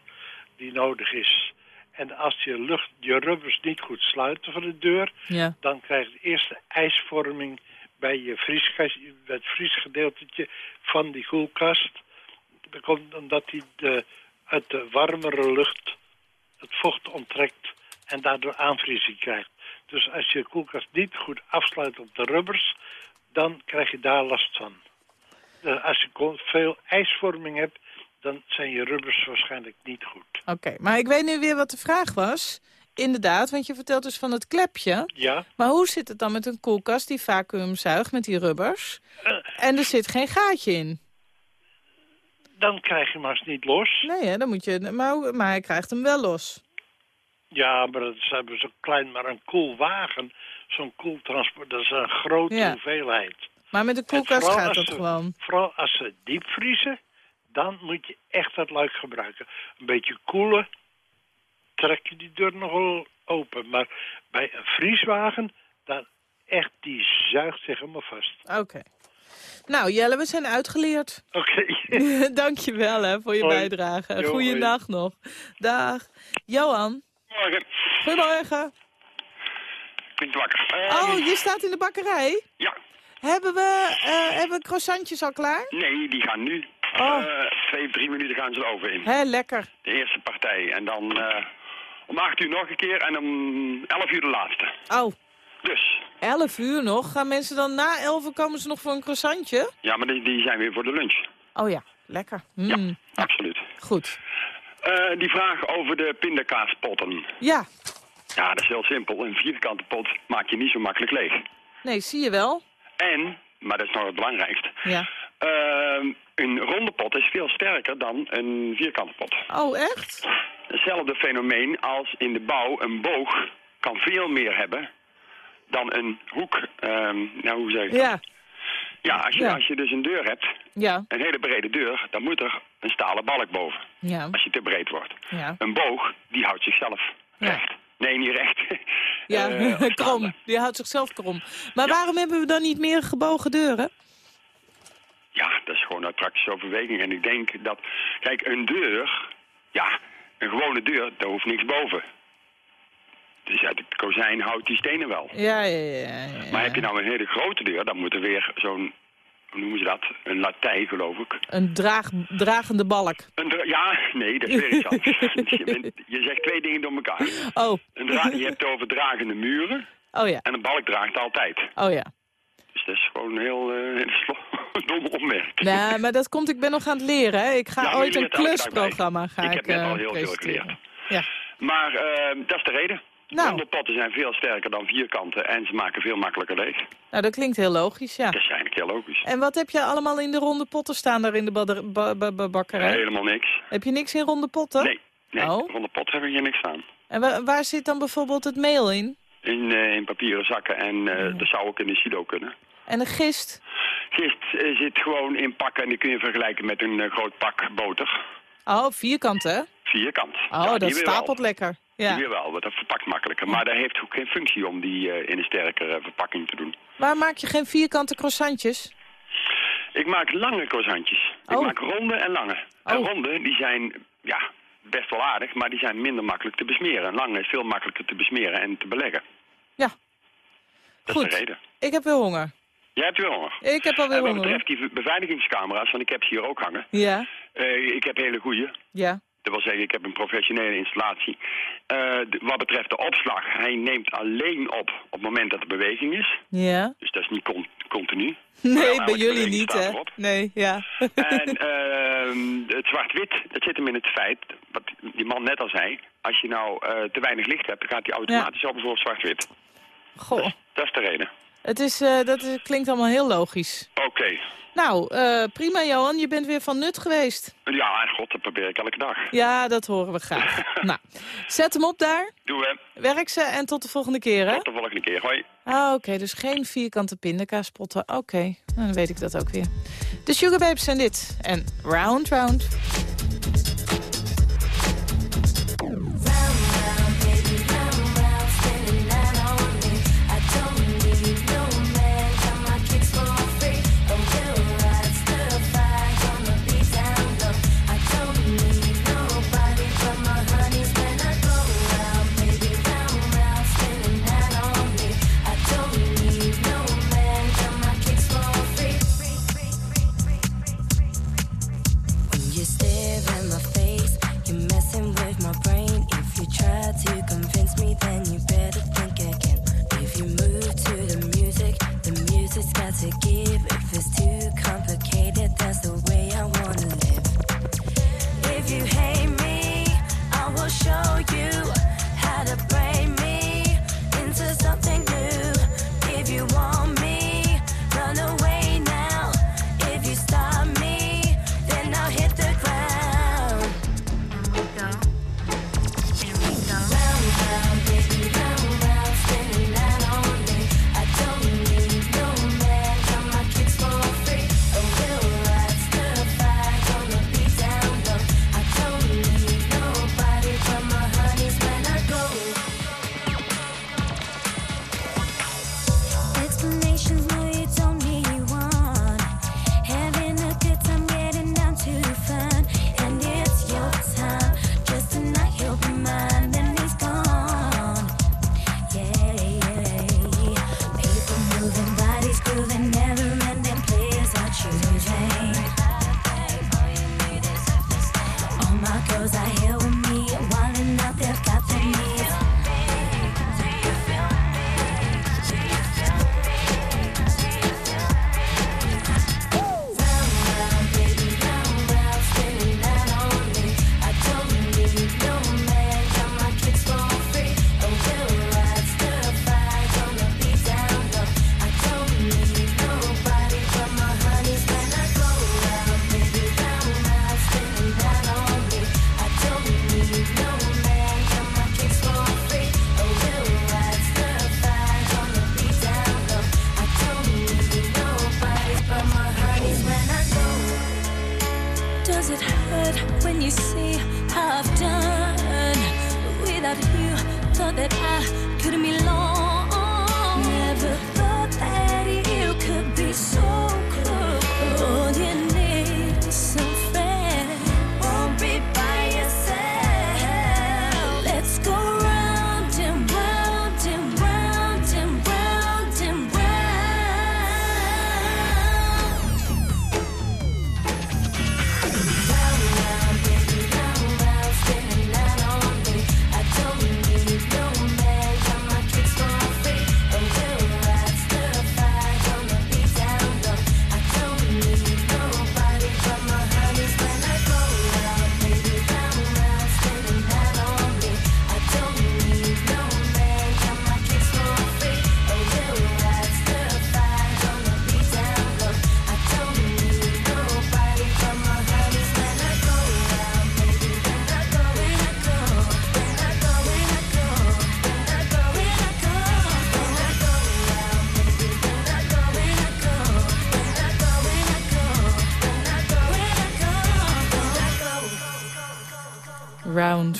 die nodig is. En als je lucht, je rubbers niet goed sluiten van de deur, Ja. dan krijg je de eerste ijsvorming bij je vrieskast, bij het vriesgedeeltetje van die koelkast. Dat komt omdat die de, uit de warmere lucht het vocht onttrekt en daardoor aanvriezing krijgt. Dus als je koelkast niet goed afsluit op de rubbers, dan krijg je daar last van. Eh, Als je veel ijsvorming hebt, dan zijn je rubbers waarschijnlijk niet goed. Oké, maar ik weet nu weer wat de vraag was. Inderdaad, want je vertelt dus van het klepje. Ja, Maar hoe zit het dan met een koelkast die vacuüm zuigt met die rubbers? En er zit geen gaatje in. dan krijg je hem als niet los. Nee, hè, dan moet je, maar, maar hij krijgt hem wel los. Ja, maar dat is hebben zo klein, maar een koelwagen, zo'n koeltransport, dat is een grote Ja. hoeveelheid. Maar met de koelkast gaat dat ze- gewoon. Vooral als ze diep vriezen, dan moet je echt dat luik gebruiken. Een beetje koelen, trek je die deur nog wel open. Maar bij een vrieswagen, dan echt, die zuigt zich helemaal vast. Oké. Nou, Jelle, we zijn uitgeleerd. Oké. (laughs) Dank je wel hè, voor je Hoi. bijdrage. Goeiedag nog. Dag. Johan. Morgen. Goedemorgen. Ik ben wakker. Eh, Oh, je staat in de bakkerij? Ja. Hebben we, eh, hebben we croissantjes al klaar? Nee, die gaan nu. Oh. Eh, twee drie minuten gaan ze de oven in. Hé, lekker. De eerste partij. En dan om acht uur nog een keer en om elf uur de laatste. Oh, Dus, 11 uur nog. Gaan mensen dan na 11 uur komen ze nog voor een croissantje? ja, maar die, die zijn weer voor de lunch. Oh ja, lekker. Mm. Absoluut. Goed. Eh, die vraag over de pindakaaspotten. Ja, Ja, dat is heel simpel. Een vierkante pot maak je niet zo makkelijk leeg. nee, zie je wel. En, maar dat is nog het belangrijkste, Ja. eh, een ronde pot is veel sterker dan een vierkante pot. Oh, echt? Hetzelfde fenomeen als in de bouw een boog kan veel meer hebben dan een hoek. ehm, nou, hoe zeg ik dat? Ja, als je, Ja. als je dus een deur hebt, ja, een hele brede deur, dan moet er een stalen balk boven. ja, Als je te breed wordt. ja. Een boog, die houdt zichzelf recht. Nee, niet recht. (laughs) Ja, Eh, (laughs) krom. Die houdt zichzelf krom. Maar waarom hebben we dan niet meer gebogen deuren? Ja, dat is gewoon uit praktische overweging. En ik denk dat, kijk, een deur, ja, een gewone deur, daar hoeft niks boven. Dus uit het kozijn houdt die stenen wel. Ja, ja, ja. ja, ja. Maar heb je nou een hele grote deur, dan moet er weer zo'n, hoe noemen ze dat? Een latij, geloof ik. Een draag, dragende balk. Een dra- ja, nee, dat is weer iets (laughs) anders. (laughs) je, bent- je zegt twee dingen door elkaar. Oh, Een je hebt het over dragende muren oh ja, en een balk draagt altijd. oh ja. Dus dat is gewoon een heel eh, slo- (laughs) dom opmerking. Nee, maar dat komt, ik ben nog aan het leren. Hè. Ik ga Ja, ooit een klusprogramma ga Ik ik, heb net eh, al heel veel geleerd. Ja. Maar eh, dat is de reden. Nou. Ronde potten zijn veel sterker dan vierkanten en ze maken veel makkelijker leeg. nou, dat klinkt heel logisch, ja. Dat is eigenlijk heel logisch. En wat heb je allemaal in de ronde potten staan daar in de ba- ba- bakkerij? Helemaal niks. Heb je niks in ronde potten? Nee, nee. Oh. ronde pot hebben we hier niks aan. En wa- waar zit dan bijvoorbeeld het meel in? In, eh, in papieren zakken en eh, dat zou ook in de silo kunnen. En een gist? Gist eh, zit gewoon in pakken en die kun je vergelijken met een groot pak boter. Oh, vierkant, hè? Vierkant. Oh, Ja, dat stapelt wel. lekker. Ja. weer wel, want dat verpakt makkelijker. Maar dat heeft ook geen functie om die eh, in een sterkere verpakking te doen. Waar maak je geen vierkante croissantjes? Ik maak lange croissantjes. Ik Oh. maak ronde en lange. En Oh. ronde, die zijn ja, best wel aardig, maar die zijn minder makkelijk te besmeren. En lange is veel makkelijker te besmeren en te beleggen. Ja. Dat is Goed. de reden. Ik heb weer honger. Jij hebt weer honger. Ik heb alweer en wat honger. betreft die beveiligingscamera's, want ik heb ze hier ook hangen. Ja, Eh, ik heb hele goede. ja. Dat wil zeggen, ik heb een professionele installatie. Eh, wat betreft de opslag, hij neemt alleen op op het moment dat er beweging is. Ja. Dus dat is niet con- continu. (laughs) Nee, Wel, bij jullie niet, hè? Nee, ja. (laughs) En ehm, het zwart-wit, dat zit hem in het feit, wat die man net al zei, als je nou eh, te weinig licht hebt, dan gaat hij automatisch over voor zwart-wit. Goh, Dat is de reden. Het is, eh, dat is, klinkt allemaal heel logisch. Oké. Nou, eh, prima Johan, je bent weer van nut geweest. Ja, en god, dat probeer ik elke dag. Ja, dat horen we graag. (laughs) nou, zet hem op daar, Doen we. werk ze en tot de volgende keer, hè? Tot de volgende keer. Hoi. Ah, oké, dus geen vierkante pindakaaspotten. Oké, nou, dan weet ik dat ook weer. De Sugar Babes zijn dit. En Round Round. Music's got to give. If it's too complicated, that's the way I wanna live. If you hate me, I will show you how to break me into something new. If you want me, run away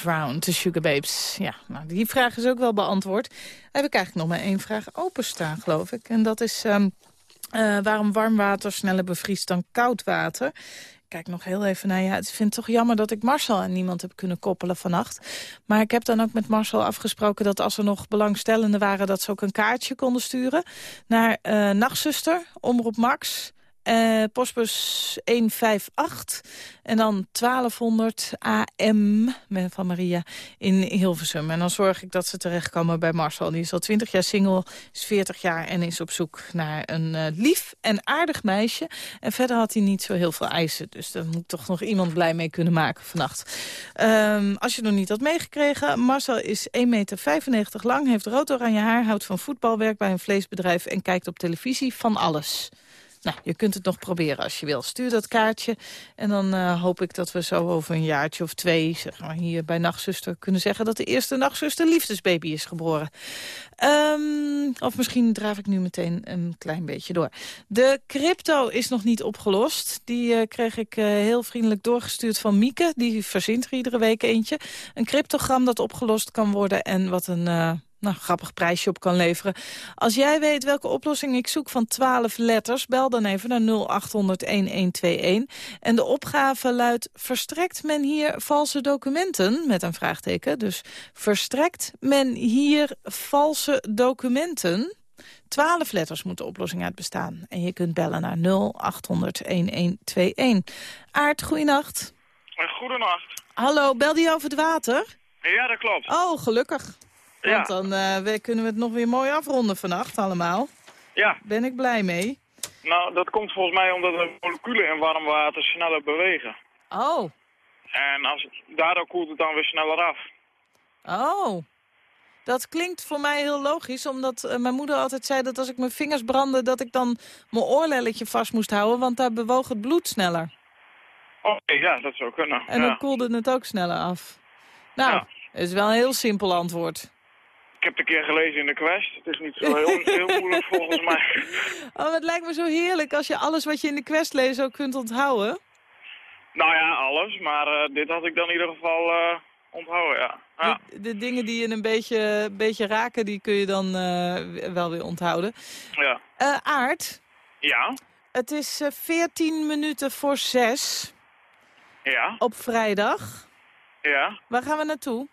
Round, de Sugar Babes. Ja, nou, die vraag is ook wel beantwoord. Heb ik eigenlijk nog maar één vraag openstaan, geloof ik. En dat is ehm, eh, waarom warm water sneller bevriest dan koud water. Kijk nog heel even naar ja, Ik vind het toch jammer dat ik Marcel aan niemand heb kunnen koppelen vannacht. Maar ik heb dan ook met Marcel afgesproken dat als er nog belangstellenden waren... dat ze ook een kaartje konden sturen naar eh Nachtzuster, Omroep Max... Eh, postbus 158 en dan 1200 AM van Maria in Hilversum. En dan zorg ik dat ze terechtkomen bij Marcel. Die is al 20 jaar single, is 40 jaar en is op zoek naar een eh, lief en aardig meisje. En verder had hij niet zo heel veel eisen. Dus daar moet toch nog iemand blij mee kunnen maken vannacht. Ehm, als je nog niet had meegekregen, Marcel is 1,95 meter lang, heeft rood-oranje haar, houdt van voetbal, werkt bij een vleesbedrijf en kijkt op televisie van alles. Nou, je kunt het nog proberen als je wil. Stuur dat kaartje en dan eh, hoop ik dat we zo over een jaartje of twee... zeg maar hier bij Nachtzuster kunnen zeggen... dat de eerste Nachtzuster liefdesbaby is geboren. Ehm, of misschien draaf ik nu meteen een klein beetje door. De crypto is nog niet opgelost. Die eh, kreeg ik eh, heel vriendelijk doorgestuurd van Mieke. Die verzint er iedere week eentje. Een cryptogram dat opgelost kan worden en wat een... nou, grappig prijsje op kan leveren. Als jij weet welke oplossing ik zoek van 12 letters... bel dan even naar 0800-1121. En de opgave luidt... verstrekt men hier valse documenten? Met een vraagteken. Dus verstrekt men hier valse documenten? 12 letters moet de oplossing uit bestaan. En je kunt bellen naar 0800-1121. Aart, goeienacht. Goedenacht. Hallo, belde je over het water? Ja, dat klopt. Oh, gelukkig. Ja. Want dan eh, we- kunnen we het nog weer mooi afronden vannacht allemaal. Ja, Ben ik blij mee. nou dat komt volgens mij omdat de moleculen in warm water sneller bewegen. Oh, En als het, daardoor koelt het dan weer sneller af. oh. Dat klinkt voor mij heel logisch, omdat eh, mijn moeder altijd zei dat als ik mijn vingers brandde, dat ik dan mijn oorlelletje vast moest houden, want daar bewoog het bloed sneller. Oké, ja, dat zou kunnen. En ja. dan koelde het ook sneller af. Nou, Ja. het is wel een heel simpel antwoord. Ik heb het een keer gelezen in de Quest. Het is niet zo heel, heel moeilijk volgens mij. (laughs) Oh, het lijkt me zo heerlijk als je alles wat je in de quest leest ook kunt onthouden. Nou ja, alles. Maar eh, dit had ik dan in ieder geval eh, onthouden, ja. ja. De, de dingen die je een beetje, beetje raken, die kun je dan eh, wel weer onthouden. Ja. Aard, Ja? het is eh, 14 minuten voor 6 Ja? op vrijdag. Ja? Waar gaan we naartoe?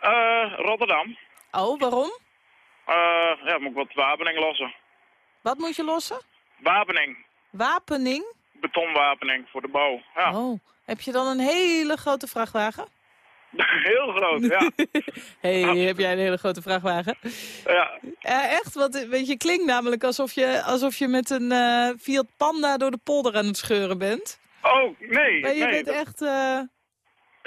Eh, Rotterdam. Oh, waarom? Eh, ja, moet ik wat wapening lossen. Wat moet je lossen? Wapening. Wapening? Betonwapening voor de bouw. Ja. Oh, heb je dan een hele grote vrachtwagen? (laughs) Heel groot, ja. (laughs) hey, heb jij een hele grote vrachtwagen? ja. Eh, echt? Want weet je, klinkt namelijk alsof je, alsof je met een Fiat Panda door de polder aan het scheuren bent. Oh, nee. Maar je nee, bent dat- echt...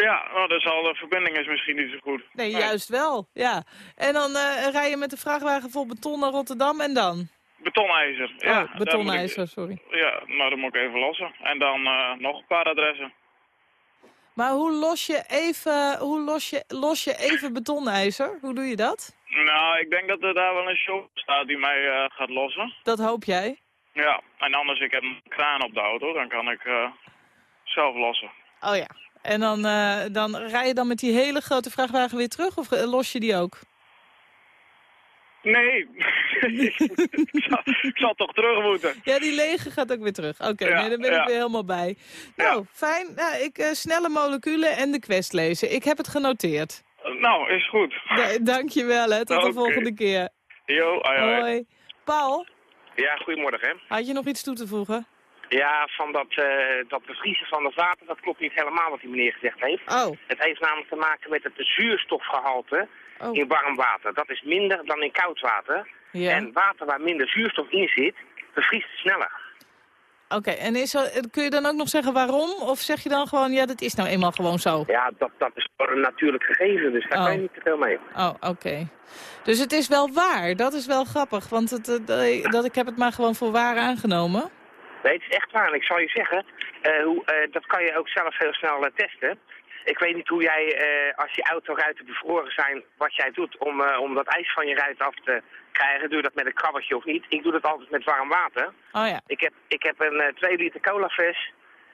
Ja, nou, dat zal, de verbinding is misschien niet zo goed. Nee, juist wel. Ja. En dan eh, rij je met de vrachtwagen vol beton naar Rotterdam en dan? Betonijzer. Ja, oh, daar betonijzer, sorry. ja, nou, dan moet ik even lossen. En dan eh, nog een paar adressen. Maar hoe los je even, hoe los je, los je even betonijzer? Hoe doe je dat? Nou, ik denk dat er daar wel een show staat die mij eh, gaat lossen. Dat hoop jij. Ja, en anders ik heb een kraan op de auto, dan kan ik zelf lossen. Oh ja. En dan, eh, dan rij je dan met die hele grote vrachtwagen weer terug of eh, los je die ook? Nee, (laughs) ik, zal, ik zal toch terug moeten. Ja, die lege gaat ook weer terug. Oké, Ja, nee, daar ben ja. ik weer helemaal bij. Nou, fijn. Nou, ik, eh, snelle moleculen en de quest lezen. Ik heb het genoteerd. Nou, is goed. Da dankjewel, hè. Tot de volgende keer. Jo, ai, ai. Hoi. Paul, Ja, goedemorgen. had je nog iets toe te voegen? Ja, van dat, eh, dat bevriezen van het water, dat klopt niet helemaal wat die meneer gezegd heeft. Oh. Het heeft namelijk te maken met het zuurstofgehalte Oh. in warm water. Dat is minder dan in koud water. Ja. En water waar minder zuurstof in zit, bevriest sneller. Oké, en is er, kun je dan ook nog zeggen waarom? Of zeg je dan gewoon, ja, dat is nou eenmaal gewoon zo? Ja, dat, dat is een natuurlijk gegeven, dus daar Oh. kan je niet te veel mee. Oh, oké. Dus het is wel waar. Dat is wel grappig, want het, eh, dat- dat, ik heb het maar gewoon voor waar aangenomen. Nee, het is echt waar. En ik zal je zeggen, eh, hoe, eh, dat kan je ook zelf heel snel eh, testen. Ik weet niet hoe jij, als je autoruiten bevroren zijn, wat jij doet om, om dat ijs van je ruit af te krijgen. Doe je dat met een krabbertje of niet? Ik doe dat altijd met warm water. Oh ja. Ik heb, ik heb een eh 2 liter colafles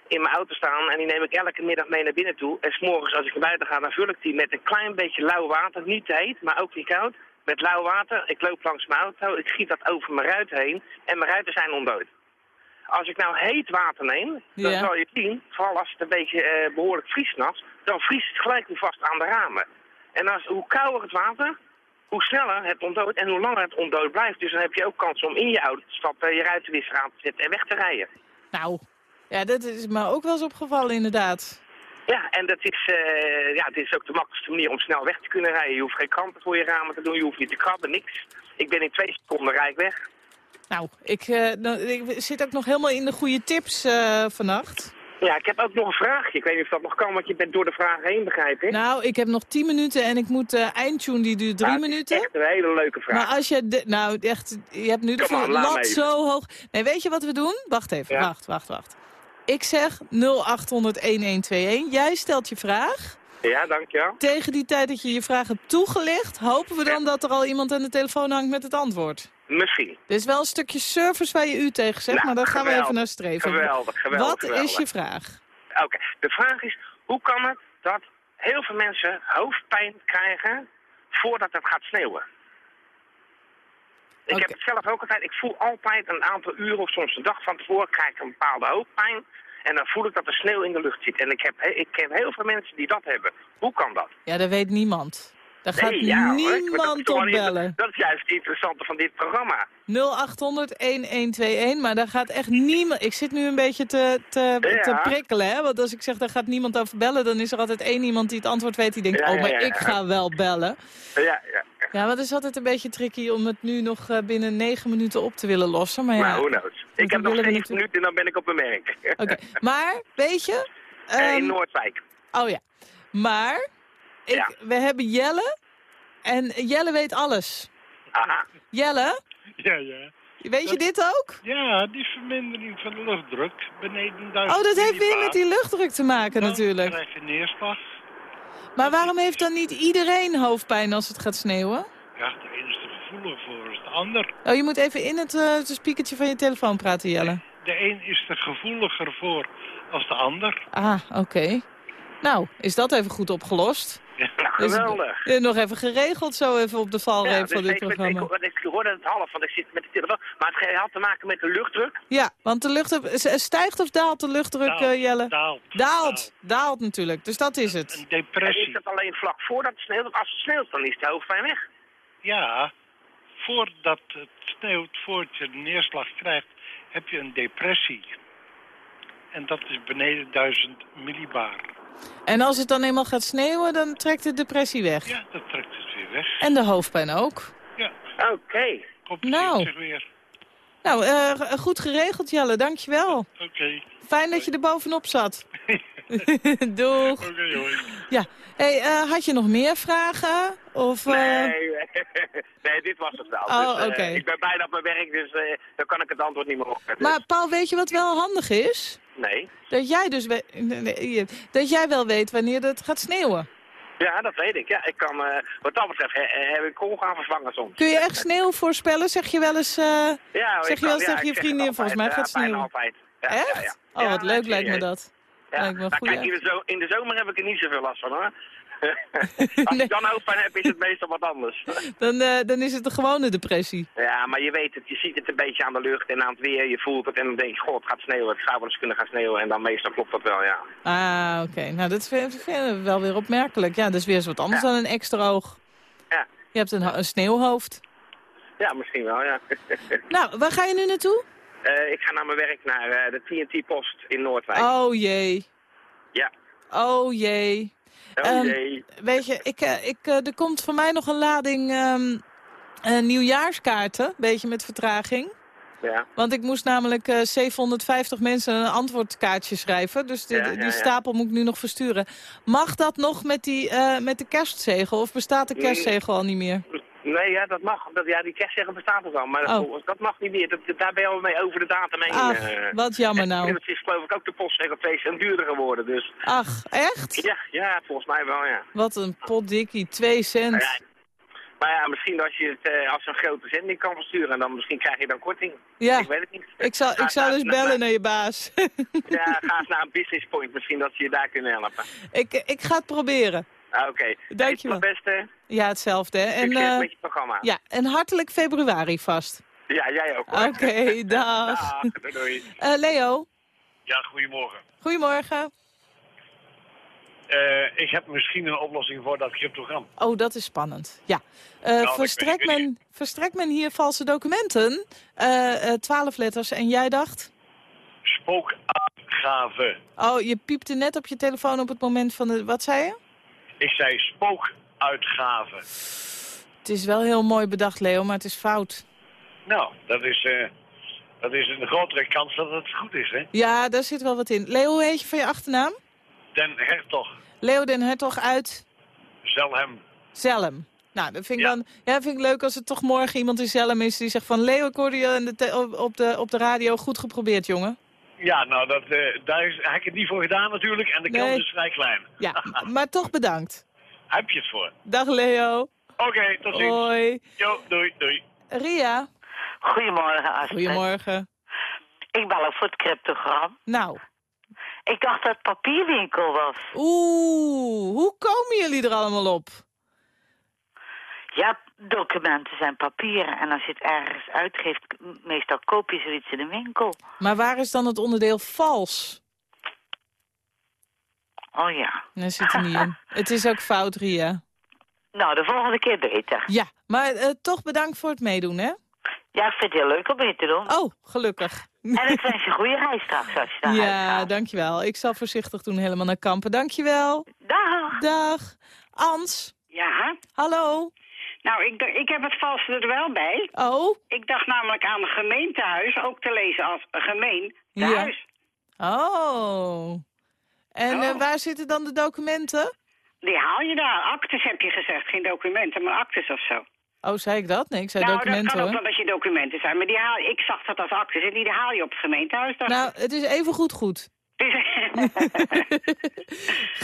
in mijn auto staan en die neem ik elke middag mee naar binnen toe. En s'morgens als ik naar buiten ga, dan vul ik die met een klein beetje lauw water. Niet te heet, maar ook niet koud. Met lauw water. Ik loop langs mijn auto, ik giet dat over mijn ruiten heen en mijn ruiten zijn ontdooid. Als ik nou heet water neem, dan Ja. zal je zien, vooral als het een beetje eh, behoorlijk vriest s'nachts, dan vriest het gelijk weer vast aan de ramen. En als, hoe kouder het water, hoe sneller het ontdooit en hoe langer het ontdooid blijft. Dus dan heb je ook kans om in je auto te stappen, je ruitenwisser aan te zetten en weg te rijden. Nou, ja, dat is me ook wel eens opgevallen inderdaad. Ja, en dat is, eh, ja, dit is ook de makkelijkste manier om snel weg te kunnen rijden. Je hoeft geen krampen voor je ramen te doen, je hoeft niet te krabben, niks. Ik ben in twee seconden rijk weg. Nou, ik, eh, ik zit ook nog helemaal in de goede tips eh, vannacht. Ja, ik heb ook nog een vraagje. Ik weet niet of dat nog kan, want je bent door de vragen heen, begrijp ik. Nou, ik heb nog 10 minuten en ik moet de eindtune, die duurt drie Nou, minuten. Echt een hele leuke vraag. Maar als je, de, nou echt, je hebt nu de Kom lat zo hoog. Nee, weet je wat we doen? Wacht even, Ja. wacht, wacht, wacht. Ik zeg 0800-1121. Jij stelt je vraag. Ja, dankjewel. Tegen die tijd dat je je vraag hebt toegelicht, hopen we dan dat er al iemand aan de telefoon hangt met het antwoord. Misschien. Er is wel een stukje service waar je u tegen zegt, Nou, maar daar gaan we even naar streven. Geweldig, geweldig, Wat geweldig. is je vraag? Oké, de vraag is, hoe kan het dat heel veel mensen hoofdpijn krijgen voordat het gaat sneeuwen? Ik heb het zelf ook altijd, ik voel altijd een aantal uren of soms een dag van tevoren krijg ik een bepaalde hoofdpijn. En dan voel ik dat er sneeuw in de lucht zit. En ik, heb, he- ik ken heel veel mensen die dat hebben. Hoe kan dat? Ja, dat weet niemand. Daar gaat Nee, ja, niemand op bellen. Dat is juist het interessante van dit programma. 0800-1121, maar daar gaat echt niemand... Ik zit nu een beetje te, te, Ja. te prikkelen, hè? Want als ik zeg, daar gaat niemand over bellen... dan is er altijd één iemand die het antwoord weet die denkt... Ja, oh, maar ik ga wel bellen. Ja, ja. Ja, maar het is altijd een beetje tricky om het nu nog eh, binnen negen minuten op te willen lossen. Maar ja, Maar who knows? Ik heb nog zeven minuten en dan ben ik op mijn werk. Oké, maar weet je... (laughs) Ehm, in Noordwijk. Oh ja, maar ik, Ja. we hebben Jelle en Jelle weet alles. Aha. Jelle, Ja, ja. weet je dit ook? Ja, die vermindering van de luchtdruk beneden 1000 Oh, dat heeft weer met die luchtdruk te maken Dan natuurlijk. krijg je neerslag. Maar waarom heeft dan niet iedereen hoofdpijn als het gaat sneeuwen? Ja, de ene is er gevoelig voor als de ander. Oh, je moet even in het, eh, het speakertje van je telefoon praten, Jelle. De een is er gevoeliger voor als de ander. Ah, oké. Nou, is dat even goed opgelost? (laughs) Ja, Dus, geweldig. eh, nog even geregeld zo even op de valreep dus van dit ik, ik, programma. ik, ik hoorde het half, want ik zit met de telefoon. Maar het had te maken met de luchtdruk. Ja, want de lucht stijgt of daalt de luchtdruk, Daalt, eh, Jelle? daalt, Daalt, daalt natuurlijk. Dus dat is het. Een En depressie. is dat alleen vlak voordat het sneeuwt? Want als het sneeuwt, dan is de hoofdpijn weg. Ja, voordat het sneeuwt, voordat je de neerslag krijgt, heb je een depressie. En dat is beneden 1000 millibar. En als het dan eenmaal gaat sneeuwen, dan trekt de depressie weg. Ja, dat trekt het weer weg. En de hoofdpijn ook. Ja, Oké. komt Nou. zich weer. Nou, eh, goed geregeld, Jelle. Dankjewel. Oké. Fijn dat je er bovenop zat. (laughs) Doeg. Oké, hoi. Ja. Hey, eh, had je nog meer vragen? Of, eh, Nee, (laughs) nee, dit was het wel. Oh, dus, oké. Ik ben bijna op mijn werk, dus eh, dan kan ik het antwoord niet meer op. Dus, Maar Paul, weet je wat wel handig is? Nee. Dat jij dus we- dat jij wel weet wanneer het gaat sneeuwen. Ja, dat weet ik. Ja, ik kan, eh, wat dat betreft he- heb ik kool gaan vervangen soms. Kun je echt sneeuw voorspellen? Zeg je wel eens, eh, Ja, zeg je wel eens ja, tegen je vriendin, volgens mij altijd, gaat sneeuwen. altijd. Ja, Echt? Ja, ja. Oh, wat leuk lijkt me dat. Ja. Lijkt me een Nou, goeie. kijk, in de, in de zomer heb ik er niet zoveel last van hoor. (laughs) Als ik dan hoofdpijn heb, is het meestal wat anders. (laughs) Dan, eh, dan is het een gewone depressie. Ja, maar je weet het, je ziet het een beetje aan de lucht en aan het weer, je voelt het en dan denk je, god, het gaat sneeuwen, het zou wel eens kunnen gaan sneeuwen en dan meestal klopt dat wel, ja. Ah, oké. Nou, dat vind we wel weer opmerkelijk. Ja, dat is weer eens wat anders dan een extra oog. Ja. Je hebt een sneeuwhoofd. Ja, misschien wel, ja. (laughs) Nou, waar ga je nu naartoe? Eh, ik ga naar mijn werk, naar eh, de TNT-post in Noordwijk. Oh jee. Ja. Oh jee. Oh Ehm. Weet je, ik, eh, ik, eh, er komt voor mij nog een lading ehm, eh, nieuwjaarskaarten. Beetje met vertraging. Ja. Want ik moest namelijk eh 750 mensen een antwoordkaartje schrijven. Dus die, Ja, ja, die stapel moet ik nu nog versturen. Mag dat nog met, die, met de kerstzegel? Of bestaat de Nee. kerstzegel al niet meer? Nee, ja, dat mag. Dat, ja, die kerstzegel bestaat er al, maar Oh. dat mag niet meer. Dat, daar ben je al mee over de datum heen. Ach, eh. wat jammer En nou. inmiddels is geloof ik ook de postzegel twee cent duurder geworden, dus... Ach, echt? Ja, ja, volgens mij wel, ja. Wat een potdikkie, 2 cent. Ja, Maar ja, misschien als je het eh, als een grote zending kan versturen, en dan misschien krijg je dan korting. Ja. Ik weet het niet. Ik zal, Ga ik zal dus naar- bellen naar je baas. Ja, ga eens naar een business point misschien, dat ze je daar kunnen helpen. ik, ik ga het proberen. Ah, Oké. Dankjewel. Het beste. Ja, hetzelfde. hè. En, eh, met je programma. ja, en hartelijk februari vast. Ja, jij ook. hoor. Oké, (laughs) dag. Dag, doei, doei. Eh, Leo, Ja, goedemorgen. goedemorgen. Eh, ik heb misschien een oplossing voor dat cryptogram. Oh, dat is spannend. Ja. Eh, Nou, verstrekt, men, verstrekt men hier valse documenten? Eh, eh, Twaalf letters. En jij dacht? Spookuitgave. Oh, je piepte net op je telefoon op het moment van de... Wat zei je? Ik zei spookuitgave. Het is wel heel mooi bedacht, Leo, maar het is fout. Nou, dat is, eh, dat is een grotere kans dat het goed is, hè? Ja, daar zit wel wat in. Leo, hoe heet je van je achternaam? Den Hertog, Leo den Hertog uit Zelhem. Zelm. Nou, dat vind ik, Ja. dan, ja, vind ik leuk als het toch morgen iemand in Zelm is die zegt van... Leo, ik hoorde je op, de, op de radio. Goed geprobeerd, jongen. Ja, nou, dat, eh, daar is, heb ik het niet voor gedaan natuurlijk. En de kans Nee. is vrij klein. Ja, (laughs) maar toch bedankt. Heb je het voor? Dag Leo. Oké, tot ziens. Hoi. Jo, doei, doei. Ria. Goedemorgen, Astrid. Goedemorgen. Ik bel ook voor het cryptogram. Nou. Ik dacht dat het papierwinkel was. Oeh, hoe komen jullie er allemaal op? Ja, documenten zijn papieren. En als je het ergens uitgeeft, meestal koop je zoiets in de winkel. Maar waar is dan het onderdeel vals? Oh ja. Dat zit er niet in. (laughs) Het is ook fout, Ria. Nou, de volgende keer beter. Ja, maar eh, toch bedankt voor het meedoen, hè? Ja, ik vind het heel leuk om mee te doen. Oh, gelukkig. En ik wens je een goede reis straks als je daar Ja, dankjewel. Ik zal voorzichtig doen helemaal naar Kampen. Dankjewel. Dag. Dag. Ans. Ja. Hallo. Nou, ik, ik heb het valse er wel bij. Oh. Ik dacht namelijk aan een gemeentehuis, ook te lezen als een gemeen huis. Oh. En eh, Oh. waar zitten dan de documenten? Die haal je daar. Actes heb je gezegd, geen documenten, maar actes of zo. Oh, zei ik dat? Nee, ik zei nou, documenten dat kan ook wel dat je documenten zijn, maar die haal, ik zag dat als actes en die haal je op het gemeentehuis. Nou, het is even goed goed. (laughs)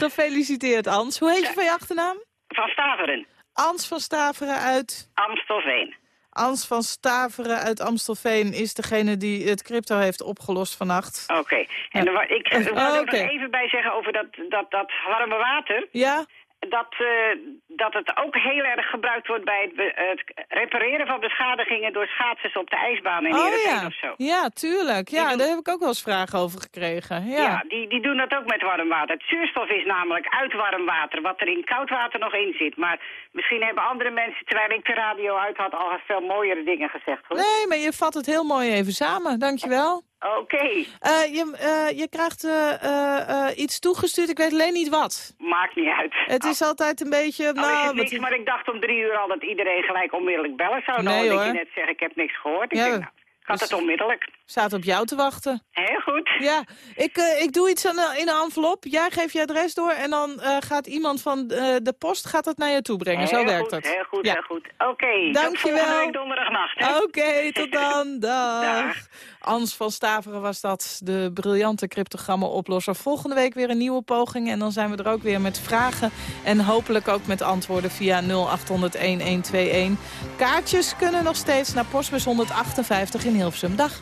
Gefeliciteerd, Ans. Hoe heet je van je achternaam? Van Staveren, Ans van Staveren uit... Amstelveen. Ans van Staveren uit Amstelveen is degene die het crypto heeft opgelost vannacht. Oké. En ik wil oh, er nog even bij zeggen over dat, dat, dat warme water. Ja? Dat, eh, dat het ook heel erg gebruikt wordt bij het, het repareren van beschadigingen door schaatsers op de ijsbaan in Oh ja. of zo. Ja, tuurlijk. Ja, daar heb ik ook wel eens vragen over gekregen. Ja. Ja, die, die doen dat ook met warm water. Het zuurstof is namelijk uit warm water, wat er in koud water nog in zit. Maar misschien hebben andere mensen, terwijl ik de radio uit had, al veel mooiere dingen gezegd. Hoor. Nee, maar je vat het heel mooi even samen. Dankjewel. Oké. Eh, je, eh, je krijgt eh, iets toegestuurd, ik weet alleen niet wat. Maakt niet uit. Het is altijd een beetje... Nou, is nou, niks, wat- maar ik dacht om drie uur al dat iedereen gelijk onmiddellijk bellen zou. Nee, dan dat hoor. je net zegt, ik heb niks gehoord. Ik Ja, denk, nou, dus- het onmiddellijk. Staat op jou te wachten. Heel goed. Ja, ik, eh, ik doe iets aan in een envelop. Jij geeft je adres door en dan eh, gaat iemand van eh, de post gaat het naar je toe brengen. Zo werkt goed, het. Heel goed, Ja. heel goed. Oké, tot Dankjewel. week donderdagnacht. Oké, tot dan. (laughs) Dag. Dag. Ans van Staveren was dat, de briljante cryptogrammen-oplosser. Volgende week weer een nieuwe poging. En dan zijn we er ook weer met vragen. En hopelijk ook met antwoorden via 0800-1121. Kaartjes kunnen nog steeds naar postbus 158 in Hilversum. Dag.